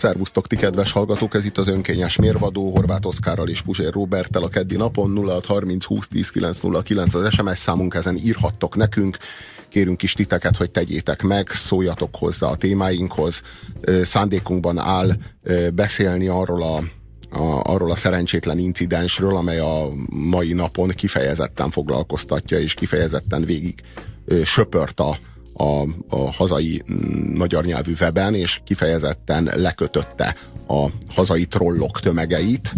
Szervusztok, ti kedves hallgatók, ez itt az önkényes mérvadó, Horváth Oszkárral és Puzsér Roberttel a keddi napon 0630 20 10 909 az SMS számunk, ezen írhattok nekünk, kérünk is titeket, hogy tegyétek meg, szóljatok hozzá a témáinkhoz. Szándékunkban áll beszélni arról a a, arról a szerencsétlen incidensről, amely a mai napon kifejezetten foglalkoztatja, és kifejezetten végig söpört a, a, a hazai mm, magyar nyelvű weben, és kifejezetten lekötötte a hazai trollok tömegeit.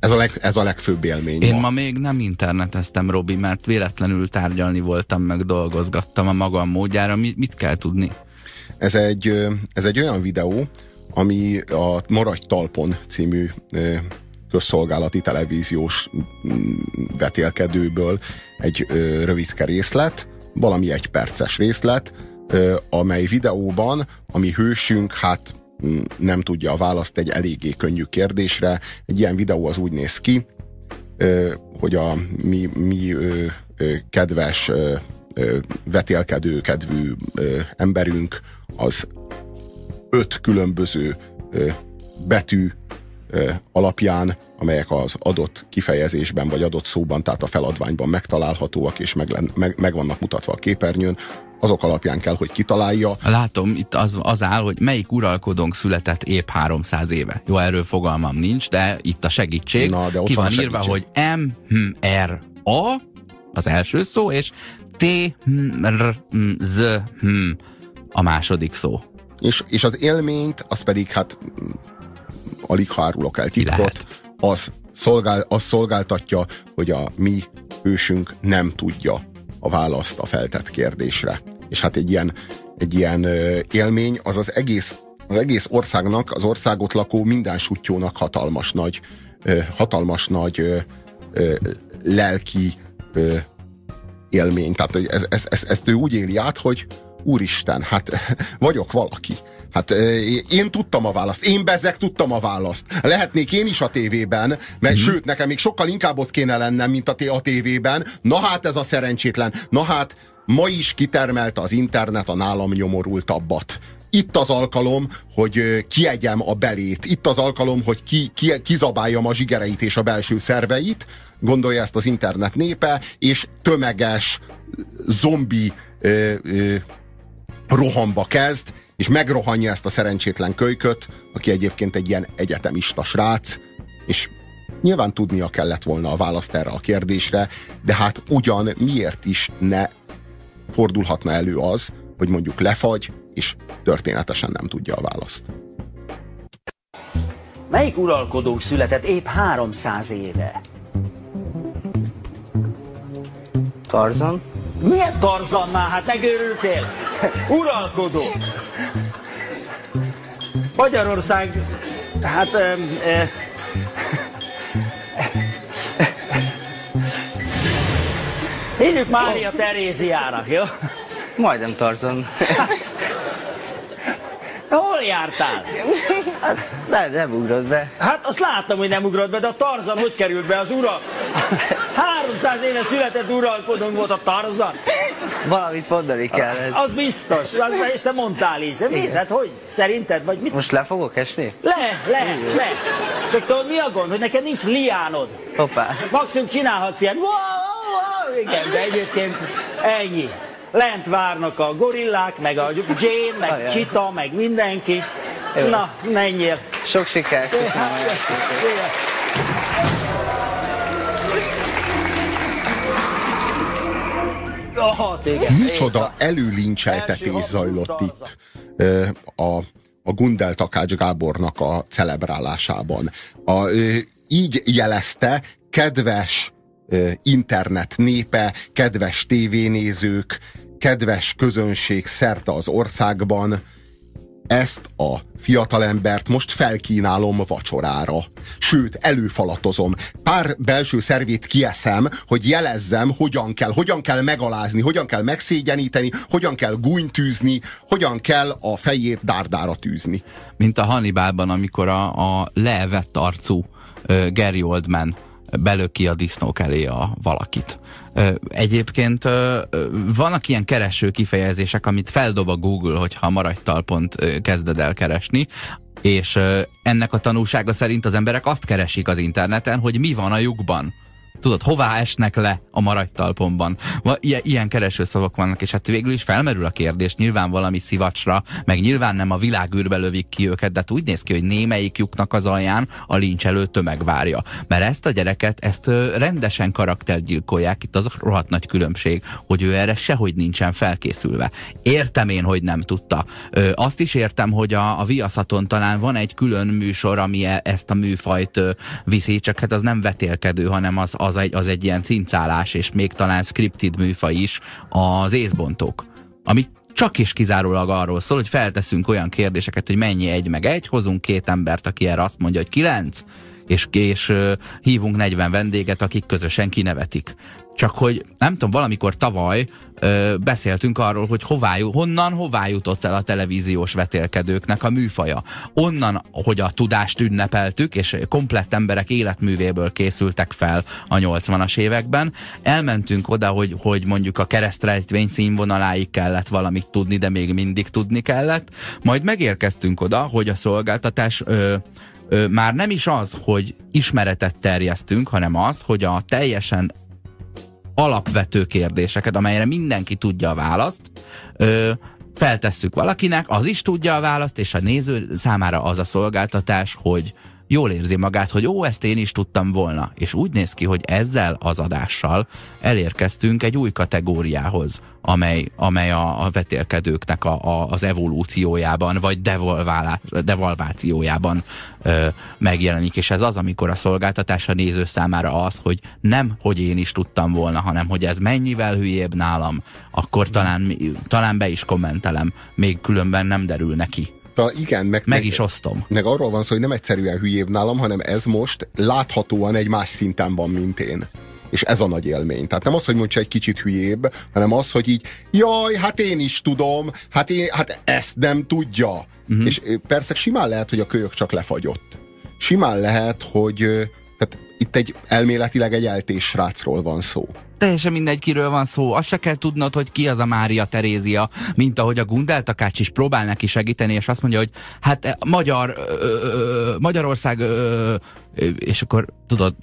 Ez a, leg, ez a legfőbb élmény. Én ma. ma még nem interneteztem, Robi, mert véletlenül tárgyalni voltam, meg dolgozgattam a magam módjára. Mit, mit kell tudni? Ez egy, ez egy olyan videó, ami a Maradj Talpon című közszolgálati televíziós mm, vetélkedőből egy rövidke részlet, valami egy perces részlet, amely videóban, ami hősünk, hát mm, nem tudja a választ egy eléggé könnyű kérdésre. Egy ilyen videó az úgy néz ki, hogy a mi, mi kedves vetélkedő kedvű emberünk az öt különböző betű alapján, amelyek az adott kifejezésben vagy adott szóban, tehát a feladványban megtalálhatóak és meg, meg, meg vannak mutatva a képernyőn, azok alapján kell, hogy kitalálja. Látom, itt az, az áll, hogy melyik uralkodónk született épp 300 éve. Jó, erről fogalmam nincs, de itt a segítség. Na, de ott Ki van, van írva, hogy M, M, R, A, az első szó, és T, M, R, M, Z, M, a második szó. És, és az élményt, az pedig hát alig hárulok el titkot, az, szolgál, az szolgáltatja, hogy a mi ősünk nem tudja a választ a feltett kérdésre. És hát egy ilyen, egy ilyen élmény az az egész, az egész országnak, az országot lakó minden sutyónak hatalmas nagy, hatalmas nagy lelki élmény. Tehát ez, ez, ez, ezt ő úgy éli át, hogy úristen, hát vagyok valaki. Hát én tudtam a választ, én bezek tudtam a választ. Lehetnék én is a tévében, mert mm-hmm. sőt, nekem még sokkal inkább ott kéne lennem, mint a, a tévében. Na hát ez a szerencsétlen. Na hát ma is kitermelte az internet a nálam nyomorultabbat itt az alkalom, hogy kiegyem a belét, itt az alkalom, hogy ki, ki, kizabáljam a zsigereit és a belső szerveit, gondolja ezt az internet népe, és tömeges, zombi ö, ö, rohamba kezd, és megrohanja ezt a szerencsétlen kölyköt, aki egyébként egy ilyen egyetemista srác, és nyilván tudnia kellett volna a választ erre a kérdésre, de hát ugyan miért is ne fordulhatna elő az, hogy mondjuk lefagy, és történetesen nem tudja a választ. Melyik uralkodónk született épp 300 éve? Tarzan? Milyen Tarzan már? Hát megőrültél? Uralkodó. Magyarország, hát... E, e, Hívjuk Mária Teréziának, jó? Majdnem Tarzan. Hol jártál? Hát, nem, nem ugrott be. Hát azt láttam, hogy nem ugrott be, de a Tarzan hogy került be az ura? 300 éve született uralkodónk volt a Tarzan. Valamit mondani kell. Ez. Az biztos, az, és te mondtál is. Mit? Hát hogy? Szerinted? Vagy mit? Most le fogok esni? Le, le, le. Csak tudod, mi a gond, hogy neked nincs liánod. Hoppá. Maximum csinálhatsz ilyen. Wow, wow, igen, de egyébként ennyi lent várnak a gorillák, meg a Jane, meg Ajaj. Csita, meg mindenki. Jó. Na, menjél. Sok sikert, köszönöm. Oh, Micsoda előlincseltetés zajlott itt a, a Gundel Takács Gábornak a celebrálásában. A, így jelezte kedves internet népe, kedves tévénézők, kedves közönség szerte az országban, ezt a fiatalembert most felkínálom vacsorára. Sőt, előfalatozom. Pár belső szervét kieszem, hogy jelezzem, hogyan kell, hogyan kell megalázni, hogyan kell megszégyeníteni, hogyan kell gúnytűzni, hogyan kell a fejét dárdára tűzni. Mint a Hannibalban, amikor a, a leevett arcú uh, Gary Oldman belöki a disznók elé a valakit. Egyébként vannak ilyen kereső kifejezések, amit feldob a Google, hogyha maradj talpont kezded el keresni. És ennek a tanulsága szerint az emberek azt keresik az interneten, hogy mi van a lyukban tudod, hová esnek le a maradtalpomban. Ilyen, ilyen keresőszavak vannak, és hát végül is felmerül a kérdés, nyilván valami szivacsra, meg nyilván nem a világűrbe lövik ki őket, de hát úgy néz ki, hogy némelyik lyuknak az alján a lincs előtt tömeg várja. Mert ezt a gyereket, ezt rendesen karaktergyilkolják, itt az a rohadt nagy különbség, hogy ő erre sehogy nincsen felkészülve. Értem én, hogy nem tudta. Ö, azt is értem, hogy a, a Viaszaton talán van egy külön műsor, ami e, ezt a műfajt ö, viszi, csak hát az nem vetélkedő, hanem az, az az egy, az egy ilyen cincálás, és még talán scripted műfa is, az észbontók. Ami csak is kizárólag arról szól, hogy felteszünk olyan kérdéseket, hogy mennyi egy meg egy, hozunk két embert, aki erre azt mondja, hogy kilenc, és, és hívunk 40 vendéget, akik közösen kinevetik. Csak hogy nem tudom, valamikor tavaly ö, beszéltünk arról, hogy hová, honnan, hová jutott el a televíziós vetélkedőknek a műfaja. Onnan, hogy a tudást ünnepeltük, és komplett emberek életművéből készültek fel a 80-as években. Elmentünk oda, hogy, hogy mondjuk a keresztrejtvény színvonaláig kellett valamit tudni, de még mindig tudni kellett. Majd megérkeztünk oda, hogy a szolgáltatás ö, már nem is az, hogy ismeretet terjesztünk, hanem az, hogy a teljesen alapvető kérdéseket, amelyre mindenki tudja a választ, feltesszük valakinek, az is tudja a választ, és a néző számára az a szolgáltatás, hogy jól érzi magát, hogy ó, ezt én is tudtam volna. És úgy néz ki, hogy ezzel az adással elérkeztünk egy új kategóriához, amely, amely a, a vetélkedőknek a, a, az evolúciójában, vagy devolválá, devalvációjában ö, megjelenik. És ez az, amikor a szolgáltatás a néző számára az, hogy nem, hogy én is tudtam volna, hanem hogy ez mennyivel hülyébb nálam, akkor talán, talán be is kommentelem, még különben nem derül neki. Ta, igen, meg, meg, meg is osztom. Meg arról van szó, hogy nem egyszerűen hülyébb nálam, hanem ez most láthatóan egy más szinten van, mint én. És ez a nagy élmény. Tehát nem az, hogy mondja egy kicsit hülyébb, hanem az, hogy így, jaj, hát én is tudom, hát, én, hát ezt nem tudja. Uh-huh. És persze simán lehet, hogy a kölyök csak lefagyott. Simán lehet, hogy tehát itt egy elméletileg egy eltés srácról van szó teljesen mindegy, kiről van szó. Azt se kell tudnod, hogy ki az a Mária Terézia, mint ahogy a Gundel Takács is próbál neki segíteni, és azt mondja, hogy hát e, Magyar, ö, ö, Magyarország ö, és akkor tudod,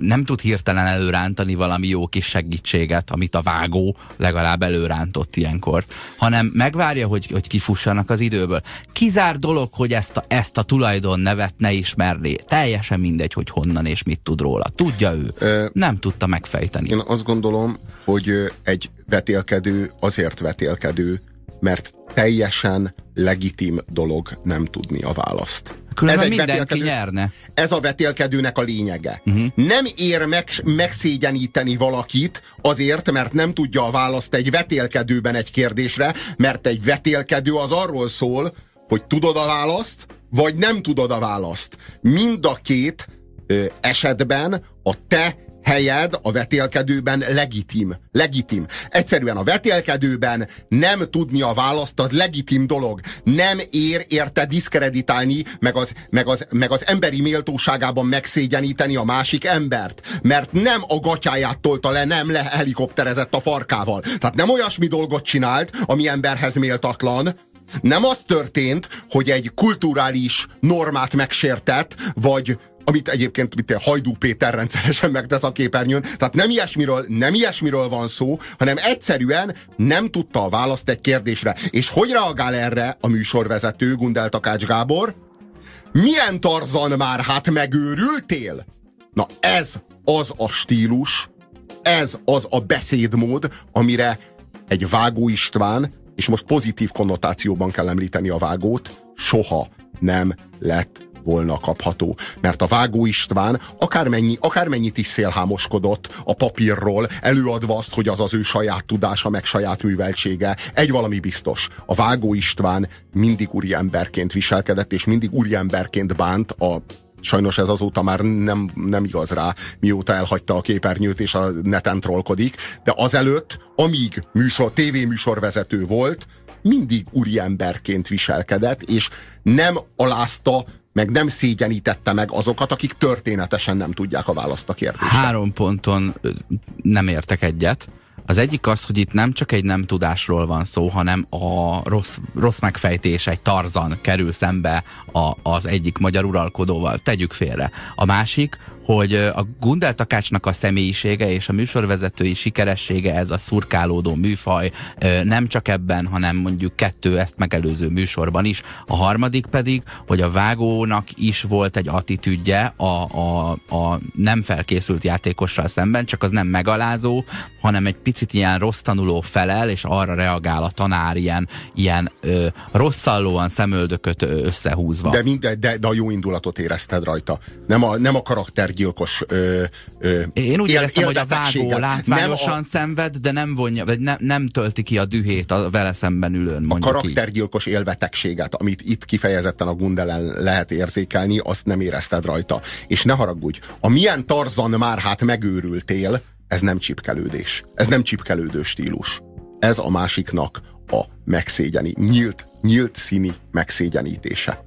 nem tud hirtelen előrántani valami jó kis segítséget, amit a vágó legalább előrántott ilyenkor, hanem megvárja, hogy, hogy kifussanak az időből. Kizár dolog, hogy ezt a, ezt a tulajdon nevet ne ismerné. Teljesen mindegy, hogy honnan és mit tud róla. Tudja ő. Ö, nem tudta megfejteni. Én azt gondolom, hogy egy vetélkedő azért vetélkedő, mert teljesen legitim dolog nem tudni a választ. Különben ez egy mindenki nyerne. Ez a vetélkedőnek a lényege. Uh-huh. Nem ér meg, megszégyeníteni valakit azért, mert nem tudja a választ egy vetélkedőben egy kérdésre, mert egy vetélkedő az arról szól, hogy tudod a választ, vagy nem tudod a választ. Mind a két ö, esetben a te helyed a vetélkedőben legitim. Legitim. Egyszerűen a vetélkedőben nem tudni a választ, az legitim dolog. Nem ér érte diszkreditálni, meg az, meg, az, meg az emberi méltóságában megszégyeníteni a másik embert. Mert nem a gatyáját tolta le, nem le helikopterezett a farkával. Tehát nem olyasmi dolgot csinált, ami emberhez méltatlan, nem az történt, hogy egy kulturális normát megsértett, vagy amit egyébként mit Hajdú Péter rendszeresen megtesz a képernyőn. Tehát nem ilyesmiről, nem ilyesmiről van szó, hanem egyszerűen nem tudta a választ egy kérdésre. És hogy reagál erre a műsorvezető Gundel Takács Gábor? Milyen Tarzan már, hát megőrültél? Na ez az a stílus, ez az a beszédmód, amire egy Vágó István, és most pozitív konnotációban kell említeni a vágót, soha nem lett volna kapható. Mert a Vágó István akármennyi, akármennyit is szélhámoskodott a papírról, előadva azt, hogy az az ő saját tudása, meg saját műveltsége. Egy valami biztos. A Vágó István mindig úriemberként viselkedett, és mindig úriemberként bánt a Sajnos ez azóta már nem, nem igaz rá, mióta elhagyta a képernyőt és a neten trollkodik, de azelőtt, amíg műsor, tévéműsorvezető volt, mindig úriemberként viselkedett, és nem alázta meg nem szégyenítette meg azokat, akik történetesen nem tudják a választ a kérdésre. Három ponton nem értek egyet. Az egyik az, hogy itt nem csak egy nem tudásról van szó, hanem a rossz, rossz megfejtés, egy tarzan kerül szembe a, az egyik magyar uralkodóval. Tegyük félre. A másik, hogy a Gundel Takácsnak a személyisége és a műsorvezetői sikeressége, ez a szurkálódó műfaj, nem csak ebben, hanem mondjuk kettő ezt megelőző műsorban is. A harmadik pedig, hogy a vágónak is volt egy attitűdje a, a, a nem felkészült játékossal szemben, csak az nem megalázó, hanem egy picit ilyen rossz tanuló felel, és arra reagál a tanár ilyen, ilyen ö, rosszallóan szemöldököt összehúzva. De, minden, de, de a jó indulatot érezted rajta. Nem a, nem a karaktergyilkos ö, ö, Én úgy él, éreztem, hogy a vágó látványosan nem a, szenved, de nem vonja, vagy ne, nem tölti ki a dühét a vele szemben ülőn. A karaktergyilkos így. élvetegséget, amit itt kifejezetten a Gundelen lehet érzékelni, azt nem érezted rajta. És ne haragudj, a milyen Tarzan már hát megőrültél, ez nem csipkelődés. Ez nem csipkelődő stílus. Ez a másiknak a megszégyeni, nyílt, nyílt színi megszégyenítése.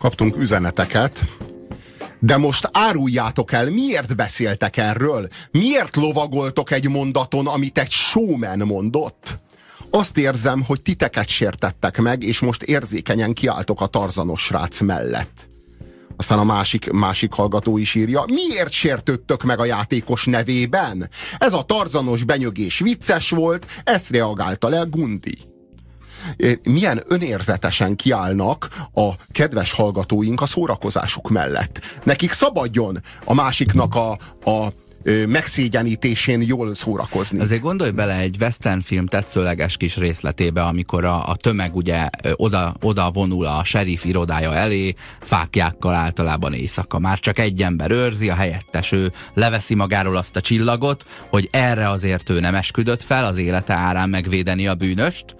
Kaptunk üzeneteket, de most áruljátok el, miért beszéltek erről? Miért lovagoltok egy mondaton, amit egy showman mondott? Azt érzem, hogy titeket sértettek meg, és most érzékenyen kiálltok a tarzanos srác mellett. Aztán a másik, másik hallgató is írja, miért sértődtök meg a játékos nevében? Ez a tarzanos benyögés vicces volt, ezt reagálta le Gundi milyen önérzetesen kiállnak a kedves hallgatóink a szórakozásuk mellett. Nekik szabadjon a másiknak a, a megszégyenítésén jól szórakozni. Azért gondolj bele egy western film tetszőleges kis részletébe, amikor a, a tömeg ugye oda, oda vonul a sheriff irodája elé, fákjákkal általában éjszaka. Már csak egy ember őrzi, a helyettes ő leveszi magáról azt a csillagot, hogy erre azért ő nem esküdött fel, az élete árán megvédeni a bűnöst,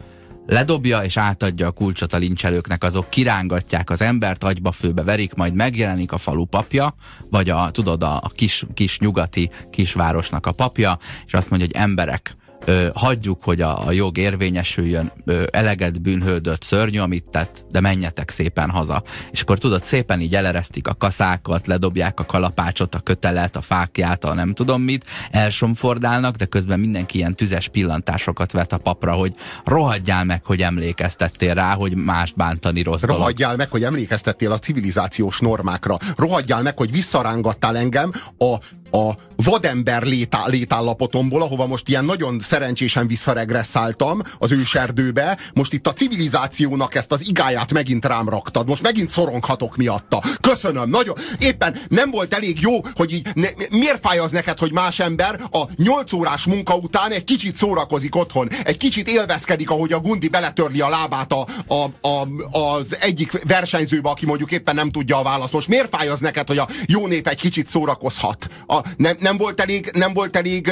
ledobja és átadja a kulcsot a lincselőknek, azok kirángatják az embert, agyba főbe verik, majd megjelenik a falu papja, vagy a, tudod, a kis, kis nyugati kisvárosnak a papja, és azt mondja, hogy emberek, ö, hagyjuk, hogy a, a jog érvényesüljön, ö, eleget bűnhődött szörnyű, amit tett, de menjetek szépen haza. És akkor tudod, szépen így eleresztik a kaszákat, ledobják a kalapácsot, a kötelet, a fákját, a nem tudom mit, elsomfordálnak, de közben mindenki ilyen tüzes pillantásokat vet a papra, hogy rohadjál meg, hogy emlékeztettél rá, hogy más bántani rossz Rohadjál dolog. meg, hogy emlékeztettél a civilizációs normákra. Rohadjál meg, hogy visszarángattál engem a a vadember létá, létállapotomból, ahova most ilyen nagyon szerencsésen visszaregresszáltam az őserdőbe, most itt a civilizációnak ezt az igáját megint rám raktad, most megint szoronghatok miatta. Köszönöm, nagyon. Éppen nem volt elég jó, hogy így, ne, miért fáj az neked, hogy más ember a 8 órás munka után egy kicsit szórakozik otthon, egy kicsit élvezkedik, ahogy a Gundi beletörli a lábát a, a, a, az egyik versenyzőbe, aki mondjuk éppen nem tudja a választ. Most miért fáj az neked, hogy a jó nép egy kicsit szórakozhat? A, nem, nem, volt elég, nem volt elég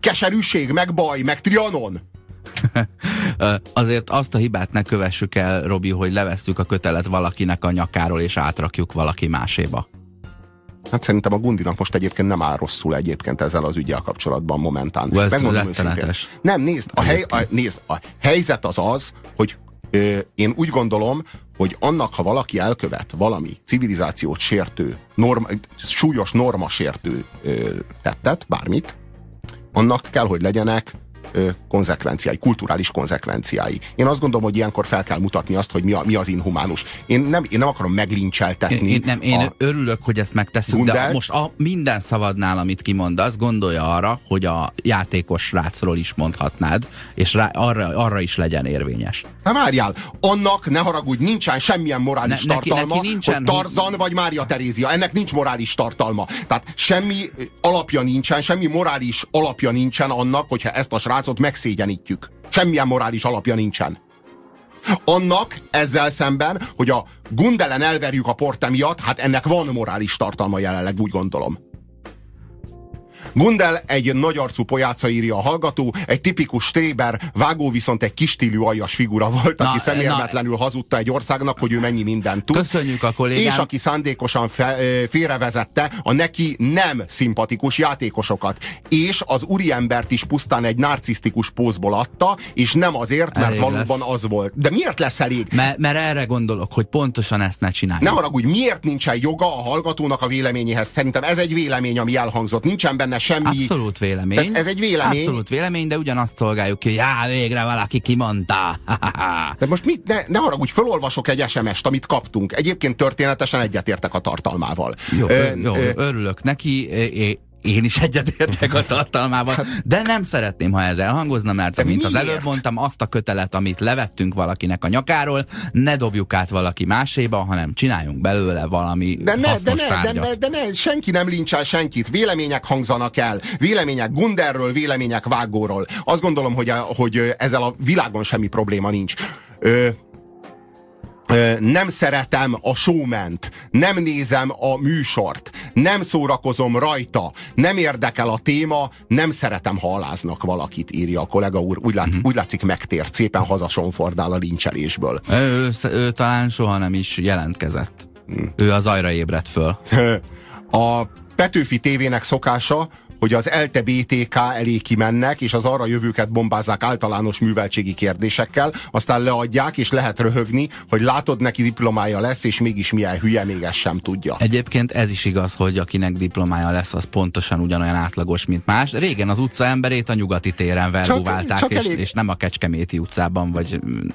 keserűség, meg baj, meg trianon? Azért azt a hibát ne kövessük el, Robi, hogy levesszük a kötelet valakinek a nyakáról, és átrakjuk valaki máséba. Hát szerintem a Gundinak most egyébként nem áll rosszul egyébként ezzel az ügyel kapcsolatban momentán. Ez Nem, nézd a, hely, a, nézd, a helyzet az az, hogy én úgy gondolom, hogy annak, ha valaki elkövet valami civilizációt sértő, norma, súlyos norma sértő tettet, bármit, annak kell, hogy legyenek konzekvenciái, kulturális konzekvenciái. Én azt gondolom, hogy ilyenkor fel kell mutatni azt, hogy mi, a, mi az inhumánus. Én nem, én nem akarom meglincseltetni. Én, nem, én örülök, hogy ezt megteszünk, Gundelt. de most a minden szavadnál, amit kimondasz, gondolja arra, hogy a játékos rácról is mondhatnád, és rá, arra, arra is legyen érvényes. Na várjál, annak ne haragudj, nincsen semmilyen morális ne, tartalma, neki nincsen, hogy Tarzan hogy... vagy Mária Terézia, ennek nincs morális tartalma. Tehát semmi alapja nincsen, semmi morális alapja nincsen annak, hogyha ezt a srác srácot megszégyenítjük. Semmilyen morális alapja nincsen. Annak ezzel szemben, hogy a Gundelen elverjük a porte miatt, hát ennek van morális tartalma jelenleg, úgy gondolom. Gundel egy nagy arcú pojáca írja a hallgató, egy tipikus stréber, vágó viszont egy kistílű aljas figura volt, aki szemérmetlenül na, hazudta egy országnak, hogy ő mennyi mindent tud. Köszönjük a kollégám. És aki szándékosan fe, félrevezette a neki nem szimpatikus játékosokat. És az úriembert is pusztán egy narcisztikus pózból adta, és nem azért, mert elég valóban lesz. az volt. De miért lesz elég? M- mert erre gondolok, hogy pontosan ezt ne csináljuk. Ne haragudj, miért nincsen joga a hallgatónak a véleményéhez? Szerintem ez egy vélemény, ami elhangzott. Nincsen benne semmi... Abszolút vélemény. Tehát ez egy vélemény. Abszolút vélemény, de ugyanazt szolgáljuk ki, já, végre valaki kimondta. de most mit? Ne, ne haragudj, felolvasok egy SMS-t, amit kaptunk. Egyébként történetesen egyetértek a tartalmával. Jó, ö, jó ö, örülök neki én is egyetértek a tartalmával, hát- de nem szeretném, ha ez elhangozna, mert de mint miért? az előbb mondtam, azt a kötelet, amit levettünk valakinek a nyakáról, ne dobjuk át valaki máséba, hanem csináljunk belőle valami de ne, de ne, de ne, de ne, senki nem lincsel senkit, vélemények hangzanak el, vélemények Gunderről, vélemények Vágóról. Azt gondolom, hogy, a, hogy ezzel a világon semmi probléma nincs. Ö, nem szeretem a showment, nem nézem a műsort, nem szórakozom rajta, nem érdekel a téma, nem szeretem, ha aláznak valakit, írja a kollega úr. Úgy, lát, uh-huh. úgy látszik megtért, szépen hazasonfordál a lincselésből. Ő, ő, ő talán soha nem is jelentkezett. Hmm. Ő az ajra ébredt föl. a Petőfi tévének szokása, hogy az ELTE BTK elé kimennek, és az arra jövőket bombázzák általános műveltségi kérdésekkel, aztán leadják, és lehet röhögni, hogy látod, neki diplomája lesz, és mégis milyen hülye, még ezt sem tudja. Egyébként ez is igaz, hogy akinek diplomája lesz, az pontosan ugyanolyan átlagos, mint más. Régen az utca emberét a nyugati téren csak, csak és, elég... és nem a Kecskeméti utcában, vagy mm,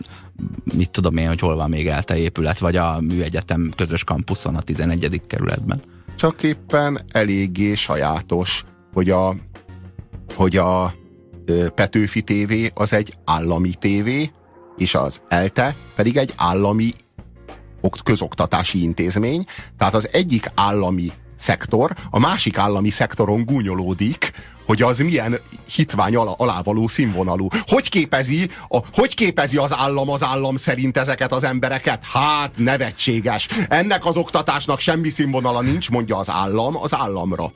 mit tudom én, hogy hol van még ELTE épület, vagy a műegyetem közös kampuszon a 11. kerületben. Csak éppen eléggé sajátos hogy a, hogy a Petőfi TV az egy állami tévé, és az ELTE pedig egy állami közoktatási intézmény, tehát az egyik állami szektor, a másik állami szektoron gúnyolódik, hogy az milyen hitvány alá, alávaló színvonalú. Hogy képezi, a, hogy képezi az állam az állam szerint ezeket az embereket? Hát nevetséges. Ennek az oktatásnak semmi színvonala nincs, mondja az állam az államra.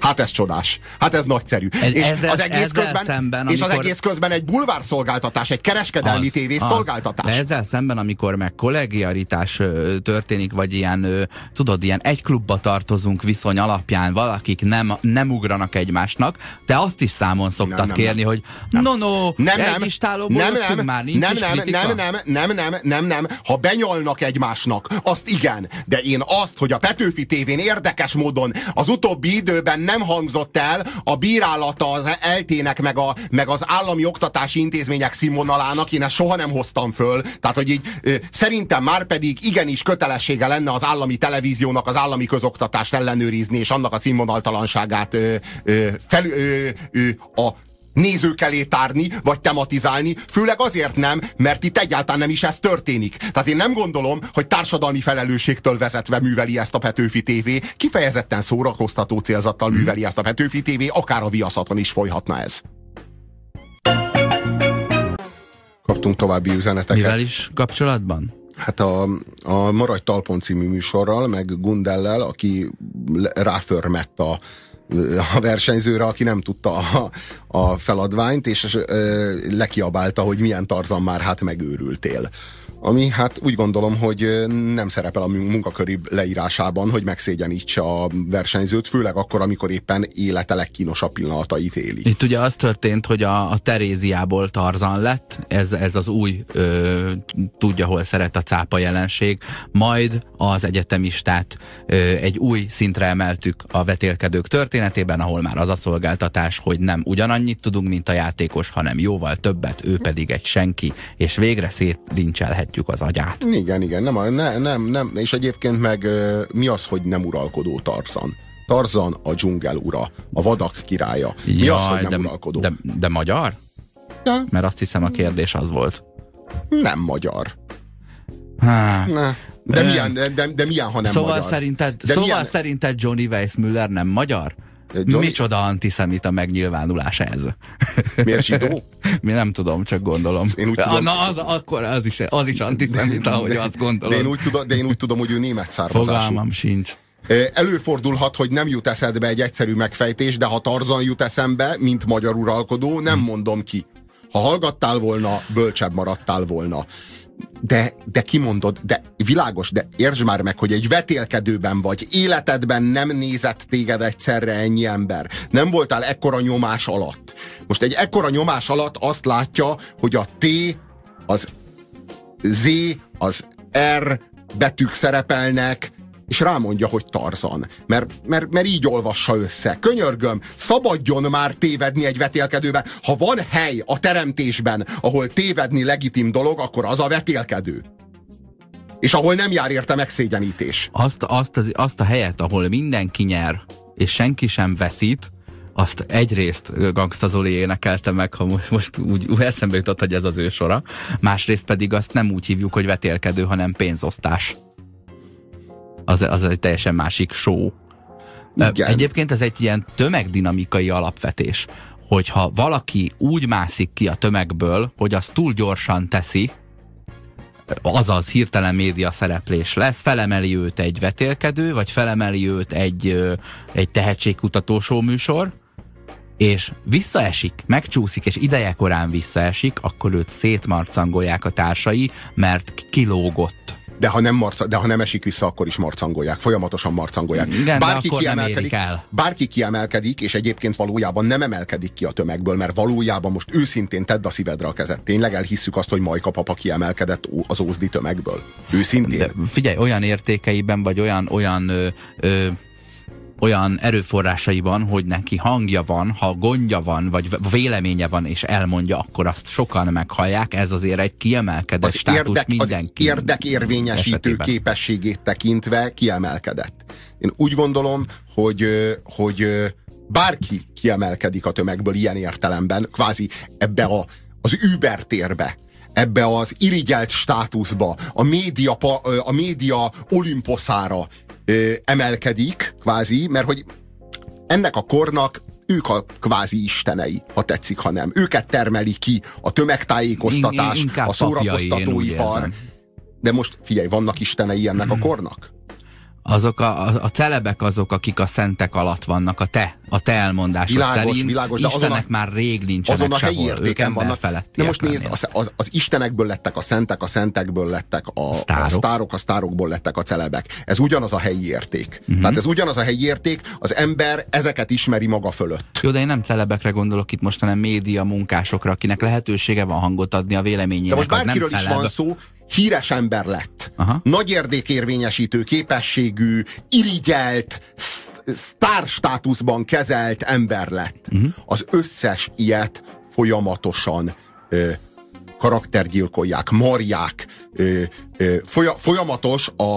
Hát ez csodás. Hát ez nagyszerű. Ez, és ezzel, az egész közben, szemben, és az egész közben egy bulvár szolgáltatás, egy kereskedelmi az, tévés az, szolgáltatás. De ezzel szemben, amikor meg kollegiaritás történik, vagy ilyen, tudod, ilyen egy klubba tartozunk viszony alapján, valakik nem, nem ugranak egymásnak, te azt is számon szoktad nem, nem, kérni, nem. hogy no, no, nem, nem, egy nem, nem, már nincs nem, nem, nem, nem, nem, nem, nem, nem, ha benyalnak egymásnak, azt igen, de én azt, hogy a Petőfi tévén érdekes módon az utóbbi időben nem hangzott el a bírálata az eltének, meg, a, meg az állami oktatási intézmények színvonalának, én ezt soha nem hoztam föl. Tehát, hogy így szerintem már pedig igenis kötelessége lenne az állami televíziónak az állami közoktatást ellenőrizni, és annak a színvonaltalanságát ö, ö, fel, ö, ö, a nézők elé tárni, vagy tematizálni, főleg azért nem, mert itt egyáltalán nem is ez történik. Tehát én nem gondolom, hogy társadalmi felelősségtől vezetve műveli ezt a Petőfi TV, kifejezetten szórakoztató célzattal hmm. műveli ezt a Petőfi TV, akár a viaszaton is folyhatna ez. Kaptunk további üzeneteket. Mivel is kapcsolatban? Hát a, a Maradj Talpon című műsorral, meg Gundellel, aki ráförmett a a versenyzőre, aki nem tudta a, a feladványt, és ö, lekiabálta, hogy milyen tarzan már hát megőrültél ami hát úgy gondolom, hogy nem szerepel a munkaköri leírásában, hogy megszégyenítse a versenyzőt, főleg akkor, amikor éppen élete legkínosabb pillanatait éli. Itt ugye az történt, hogy a, a Teréziából Tarzan lett, ez, ez az új ö, tudja, hol szeret a cápa jelenség, majd az egyetemistát ö, egy új szintre emeltük a vetélkedők történetében, ahol már az a szolgáltatás, hogy nem ugyanannyit tudunk, mint a játékos, hanem jóval többet, ő pedig egy senki, és végre szétlincselhet megnyitjuk az agyát. Igen, igen, nem, nem, nem, nem. és egyébként meg mi az, hogy nem uralkodó Tarzan? Tarzan a dzsungel ura, a vadak királya. Mi Jaj, az, hogy nem de, uralkodó? De, de magyar? Ja. Mert azt hiszem a kérdés az volt. Nem magyar. Há. Ne. De, milyen, de, de, de milyen, ha nem szóval magyar? Szerinted, de szóval milyen... szerinted Johnny Weissmuller nem magyar? Johnny... Micsoda antiszemita megnyilvánulás ez? Miért zsidó? Mi nem tudom, csak gondolom. Én úgy tudom, Na, az, akkor az is, az is antiszemita, hogy azt gondolom. De én, úgy tudom, de én úgy tudom, hogy ő német származású. Fogalmam sincs. Előfordulhat, hogy nem jut eszedbe egy egyszerű megfejtés, de ha Tarzan jut eszembe, mint magyar uralkodó, nem mondom ki. Ha hallgattál volna, bölcsebb maradtál volna. De, de kimondod, de világos, de értsd már meg, hogy egy vetélkedőben vagy, életedben nem nézett téged egyszerre ennyi ember. Nem voltál ekkora nyomás alatt. Most egy ekkora nyomás alatt azt látja, hogy a T, az Z, az R betűk szerepelnek, és rámondja, hogy Tarzan. Mert, mert, mert így olvassa össze. Könyörgöm, szabadjon már tévedni egy vetélkedőben. Ha van hely a teremtésben, ahol tévedni legitim dolog, akkor az a vetélkedő. És ahol nem jár érte megszégyenítés. Azt, azt, az, azt a helyet, ahol mindenki nyer, és senki sem veszít, azt egyrészt Gangsta Zoli énekelte meg, ha most, most úgy, úgy eszembe jutott, hogy ez az ő sora, másrészt pedig azt nem úgy hívjuk, hogy vetélkedő, hanem pénzosztás az, az egy teljesen másik show. Igen. Egyébként ez egy ilyen tömegdinamikai alapvetés, hogyha valaki úgy mászik ki a tömegből, hogy az túl gyorsan teszi, azaz hirtelen média szereplés lesz, felemeli őt egy vetélkedő, vagy felemeli őt egy, egy tehetségkutató műsor, és visszaesik, megcsúszik, és ideje korán visszaesik, akkor őt szétmarcangolják a társai, mert kilógott de ha nem, marca, de ha nem esik vissza, akkor is marcangolják, folyamatosan marcangolják. Igen, bárki, kiemelkedik, el. bárki kiemelkedik, és egyébként valójában nem emelkedik ki a tömegből, mert valójában most őszintén tedd a szívedre a kezet. Tényleg elhisszük azt, hogy Majka papa kiemelkedett az ózdi tömegből. Őszintén. De figyelj, olyan értékeiben, vagy olyan, olyan ö, ö, olyan erőforrásaiban, hogy neki hangja van, ha gondja van, vagy véleménye van, és elmondja, akkor azt sokan meghallják. Ez azért egy kiemelkedett az státus érdek, mindenki. Az érdekérvényesítő esetében. képességét tekintve kiemelkedett. Én úgy gondolom, hogy, hogy bárki kiemelkedik a tömegből ilyen értelemben, kvázi ebbe a, az Uber térbe, ebbe az irigyelt státuszba, a média, a média olimposzára ö, emelkedik, kvázi, mert hogy ennek a kornak ők a kvázi istenei, ha tetszik, ha nem. Őket termeli ki a tömegtájékoztatás, a szórakoztatóipar. De most figyelj, vannak istenei ennek a kornak? Azok a, a, a celebek azok, akik a szentek alatt vannak, a te, a te elmondásod világos, szerint. Világos, de Istenek a, már rég nincsenek azon a helyi sehol, ők vannak. felett. Na most nézd, az, az, az istenekből lettek a szentek, a szentekből lettek a sztárok, a, sztárok, a sztárokból lettek a celebek. Ez ugyanaz a helyi érték. Uh-huh. Tehát ez ugyanaz a helyi érték, az ember ezeket ismeri maga fölött. Jó, de én nem celebekre gondolok itt most, hanem média munkásokra, akinek lehetősége van hangot adni a véleményének. De most bárkiről is van szó, híres ember lett. Aha. Nagy érdékérvényesítő képességű, irigyelt, sztárstátuszban kezelt ember lett. Uh-huh. Az összes ilyet folyamatosan ö, karaktergyilkolják, marják, ö, ö, folya, folyamatos a,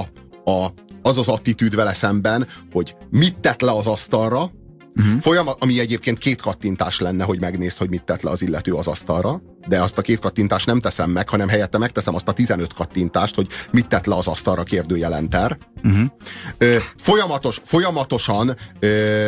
a, az az attitűd vele szemben, hogy mit tett le az asztalra, Uh-huh. Folyamat, ami egyébként két kattintás lenne, hogy megnézd, hogy mit tett le az illető az asztalra, de azt a két kattintást nem teszem meg, hanem helyette megteszem azt a 15 kattintást, hogy mit tett le az asztalra kérdőjelenter. Uh-huh. Ö, folyamatos, folyamatosan ö,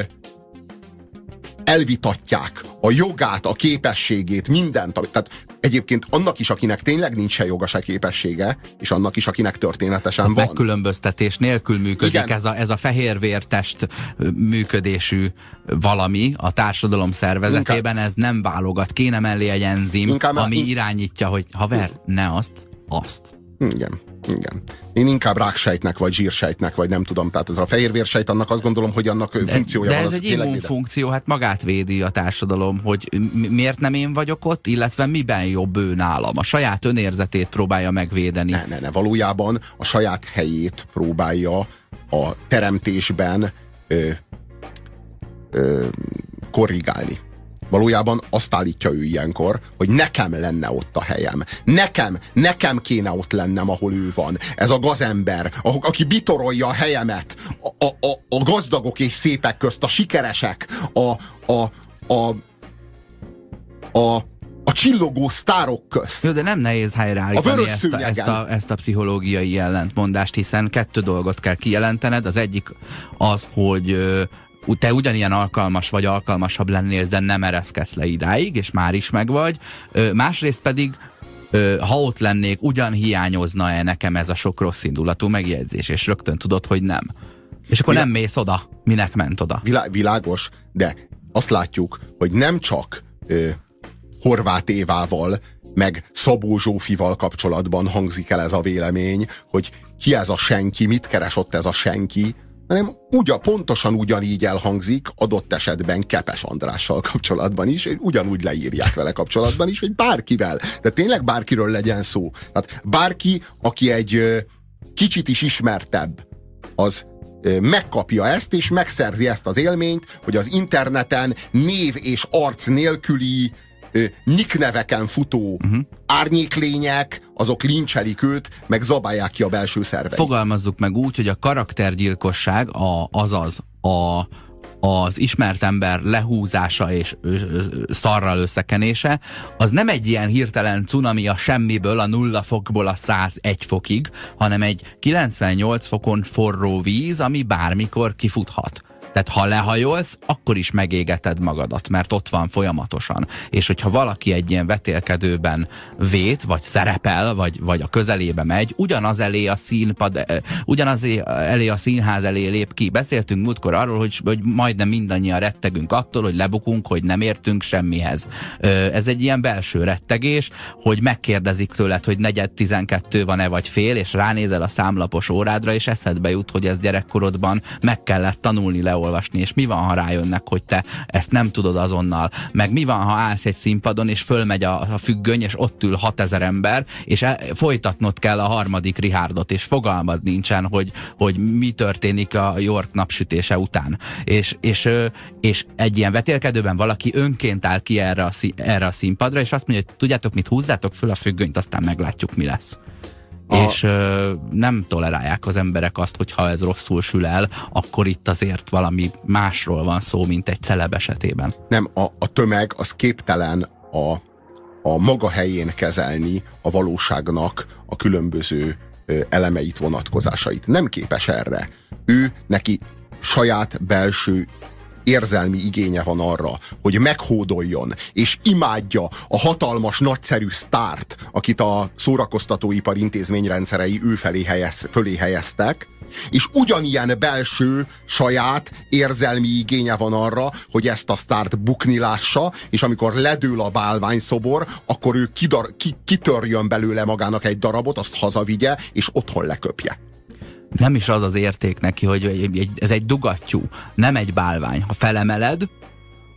elvitatják a jogát, a képességét, mindent. Tehát egyébként annak is, akinek tényleg nincs se joga, se képessége, és annak is, akinek történetesen a van. Megkülönböztetés nélkül működik ez a, ez a fehérvértest működésű valami a társadalom szervezetében, Inkább. ez nem válogat. Kéne mellé egy enzim, ami in... irányítja, hogy haver, ne azt, azt. Igen. Igen. Én inkább ráksejtnek, vagy zsírsejtnek, vagy nem tudom. Tehát ez a fehérvérsejt, annak azt gondolom, hogy annak de, funkciója de van. ez egy immunfunkció, hát magát védi a társadalom, hogy miért nem én vagyok ott, illetve miben jobb ő nálam. A saját önérzetét próbálja megvédeni. Ne, ne, ne. Valójában a saját helyét próbálja a teremtésben ö, ö, korrigálni. Valójában azt állítja ő ilyenkor, hogy nekem lenne ott a helyem. Nekem, nekem kéne ott lennem, ahol ő van. Ez a gazember, aki bitorolja a helyemet. A, a, a, a gazdagok és szépek közt, a sikeresek, a, a, a, a, a csillogó sztárok közt. Jó, de nem nehéz helyreállítani ezt a, ezt, a, ezt a pszichológiai ellentmondást, hiszen kettő dolgot kell kijelentened. Az egyik az, hogy te ugyanilyen alkalmas vagy alkalmasabb lennél, de nem ereszkedsz le idáig, és már is megvagy. Másrészt pedig ha ott lennék, ugyan hiányozna-e nekem ez a sok rossz indulatú megjegyzés, és rögtön tudod, hogy nem. És akkor Vilá... nem mész oda. Minek ment oda? Vilá... Világos, de azt látjuk, hogy nem csak ö, Horváth Évával, meg Szabó Zsófival kapcsolatban hangzik el ez a vélemény, hogy ki ez a senki, mit keres ott ez a senki, hanem ugyan, pontosan ugyanígy elhangzik adott esetben Kepes Andrással kapcsolatban is, ugyanúgy leírják vele kapcsolatban is, hogy bárkivel. De tényleg bárkiről legyen szó. Tehát bárki, aki egy kicsit is ismertebb, az megkapja ezt, és megszerzi ezt az élményt, hogy az interneten név és arc nélküli nick neveken futó uh-huh. árnyéklények, azok lincselik őt, meg zabálják ki a belső szerveit. Fogalmazzuk meg úgy, hogy a karaktergyilkosság, a, azaz a, az ismert ember lehúzása és szarral összekenése, az nem egy ilyen hirtelen cunami a semmiből, a nulla fokból a 101 fokig, hanem egy 98 fokon forró víz, ami bármikor kifuthat. Tehát ha lehajolsz, akkor is megégeted magadat, mert ott van folyamatosan. És hogyha valaki egy ilyen vetélkedőben vét, vagy szerepel, vagy, vagy a közelébe megy, ugyanaz elé a színpad, eh, ugyanaz elé a színház elé lép ki. Beszéltünk múltkor arról, hogy, hogy majdnem mindannyian rettegünk attól, hogy lebukunk, hogy nem értünk semmihez. Ez egy ilyen belső rettegés, hogy megkérdezik tőled, hogy negyed tizenkettő van-e vagy fél, és ránézel a számlapos órádra, és eszedbe jut, hogy ez gyerekkorodban meg kellett tanulni le olvasni, és mi van, ha rájönnek, hogy te ezt nem tudod azonnal, meg mi van, ha állsz egy színpadon, és fölmegy a, a függöny, és ott ül 6000 ember, és el, folytatnod kell a harmadik Rihárdot, és fogalmad nincsen, hogy, hogy mi történik a York napsütése után. És, és, és egy ilyen vetélkedőben valaki önként áll ki erre a, erre a színpadra, és azt mondja, hogy tudjátok mit, húzzátok föl a függönyt, aztán meglátjuk, mi lesz. A... És ö, nem tolerálják az emberek azt, hogy ha ez rosszul sül el, akkor itt azért valami másról van szó, mint egy celeb esetében. Nem, a, a tömeg az képtelen a, a maga helyén kezelni a valóságnak a különböző elemeit, vonatkozásait. Nem képes erre. Ő neki saját belső érzelmi igénye van arra, hogy meghódoljon, és imádja a hatalmas, nagyszerű sztárt, akit a szórakoztatóipar intézményrendszerei ő felé helyez, fölé helyeztek, és ugyanilyen belső, saját érzelmi igénye van arra, hogy ezt a sztárt bukni lássa, és amikor ledől a bálványszobor, akkor ő kidar, ki, kitörjön belőle magának egy darabot, azt hazavigye, és otthon leköpje nem is az az érték neki, hogy ez egy dugattyú, nem egy bálvány. Ha felemeled,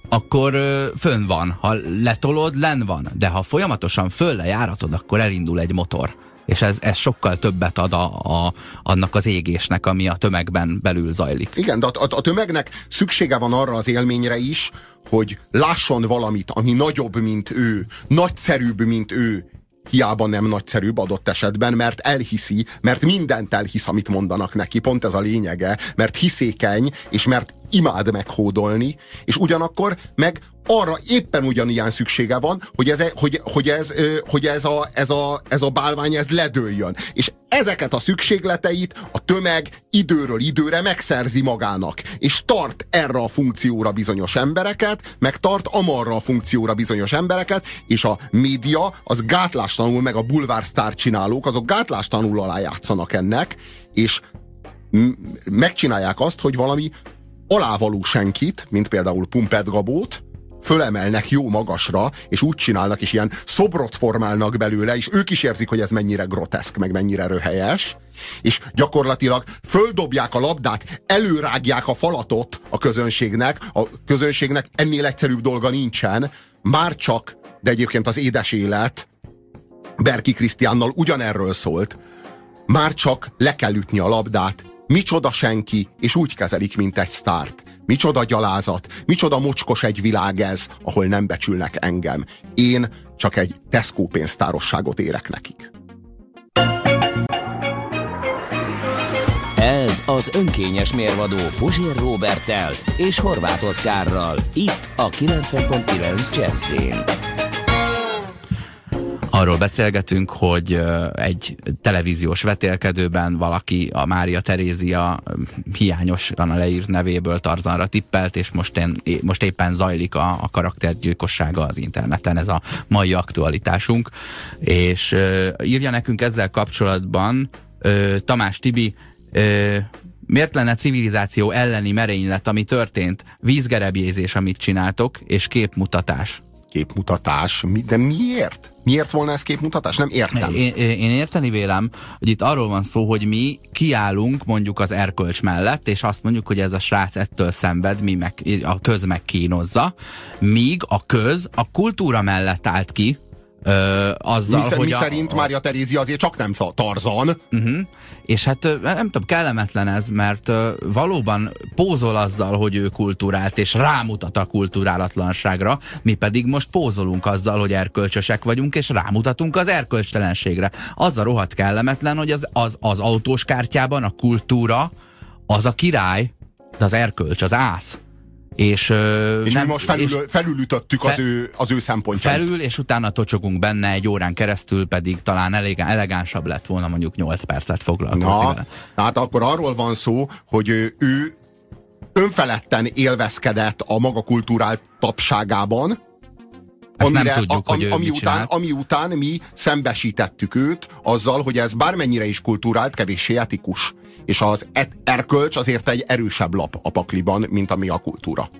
akkor fönn van. Ha letolod, len van. De ha folyamatosan fölle járatod, akkor elindul egy motor. És ez, ez sokkal többet ad a, a, annak az égésnek, ami a tömegben belül zajlik. Igen, de a, a, a tömegnek szüksége van arra az élményre is, hogy lásson valamit, ami nagyobb, mint ő, nagyszerűbb, mint ő, hiába nem nagyszerűbb adott esetben, mert elhiszi, mert mindent elhisz, amit mondanak neki, pont ez a lényege, mert hiszékeny, és mert imád meghódolni, és ugyanakkor meg arra éppen ugyanilyen szüksége van, hogy ez, hogy, hogy ez, hogy ez, a, ez, a, ez a bálvány ez ledőljön. És ezeket a szükségleteit a tömeg időről időre megszerzi magának, és tart erre a funkcióra bizonyos embereket, meg tart amarra a funkcióra bizonyos embereket, és a média az gátlástalanul, meg a bulvársztár csinálók, azok gátlástalanul alá játszanak ennek, és megcsinálják azt, hogy valami alávaló senkit, mint például Pumpet Gabót, fölemelnek jó magasra, és úgy csinálnak, és ilyen szobrot formálnak belőle, és ők is érzik, hogy ez mennyire groteszk, meg mennyire röhelyes, és gyakorlatilag földobják a labdát, előrágják a falatot a közönségnek, a közönségnek ennél egyszerűbb dolga nincsen, már csak, de egyébként az édes élet Berki Krisztiánnal ugyanerről szólt, már csak le kell ütni a labdát, Micsoda senki, és úgy kezelik, mint egy sztárt. Micsoda gyalázat, micsoda mocskos egy világ ez, ahol nem becsülnek engem. Én csak egy Tesco pénztárosságot érek nekik. Ez az önkényes mérvadó Puzsér Robertel és Horváth Oszkárral. Itt a 90.9 Jazzin. Arról beszélgetünk, hogy egy televíziós vetélkedőben valaki a Mária Terézia hiányosan leírt nevéből Tarzanra tippelt, és most, én, most éppen zajlik a, a karaktergyilkossága az interneten, ez a mai aktualitásunk. És írja nekünk ezzel kapcsolatban Tamás Tibi, Miért lenne civilizáció elleni merénylet, ami történt? Vízgerebjézés, amit csináltok, és képmutatás. Képmutatás? De miért? Miért volna ez képmutatás? Nem értem. Én, én érteni vélem, hogy itt arról van szó, hogy mi kiállunk mondjuk az erkölcs mellett, és azt mondjuk, hogy ez a srác ettől szenved, mi meg, a köz megkínozza, míg a köz a kultúra mellett állt ki, Ö, azzal, mi, hogy mi a, szerint a, Mária Terézia azért csak nem Tarzan. Uh-huh. És hát nem tudom, kellemetlen ez, mert valóban pózol azzal, hogy ő kultúrált, és rámutat a kulturálatlanságra, mi pedig most pózolunk azzal, hogy erkölcsösek vagyunk, és rámutatunk az erkölcstelenségre. Az a rohadt kellemetlen, hogy az, az, az autós kártyában a kultúra az a király, de az erkölcs, az ász. És, és nem, mi most felül, és felülütöttük fe, az, ő, az ő szempontjait. Felül, és utána tocsogunk benne egy órán keresztül, pedig talán elég, elegánsabb lett volna mondjuk 8 percet foglalkozni Na, vele. Hát akkor arról van szó, hogy ő, ő önfeledten élvezkedett a maga kultúrál tapságában, Ezt amire, nem tudjuk, a, hogy ami, után, ami után mi szembesítettük őt azzal, hogy ez bármennyire is kultúrált, kevéssé etikus. És az et, erkölcs azért egy erősebb lap a pakliban, mint ami a kultúra.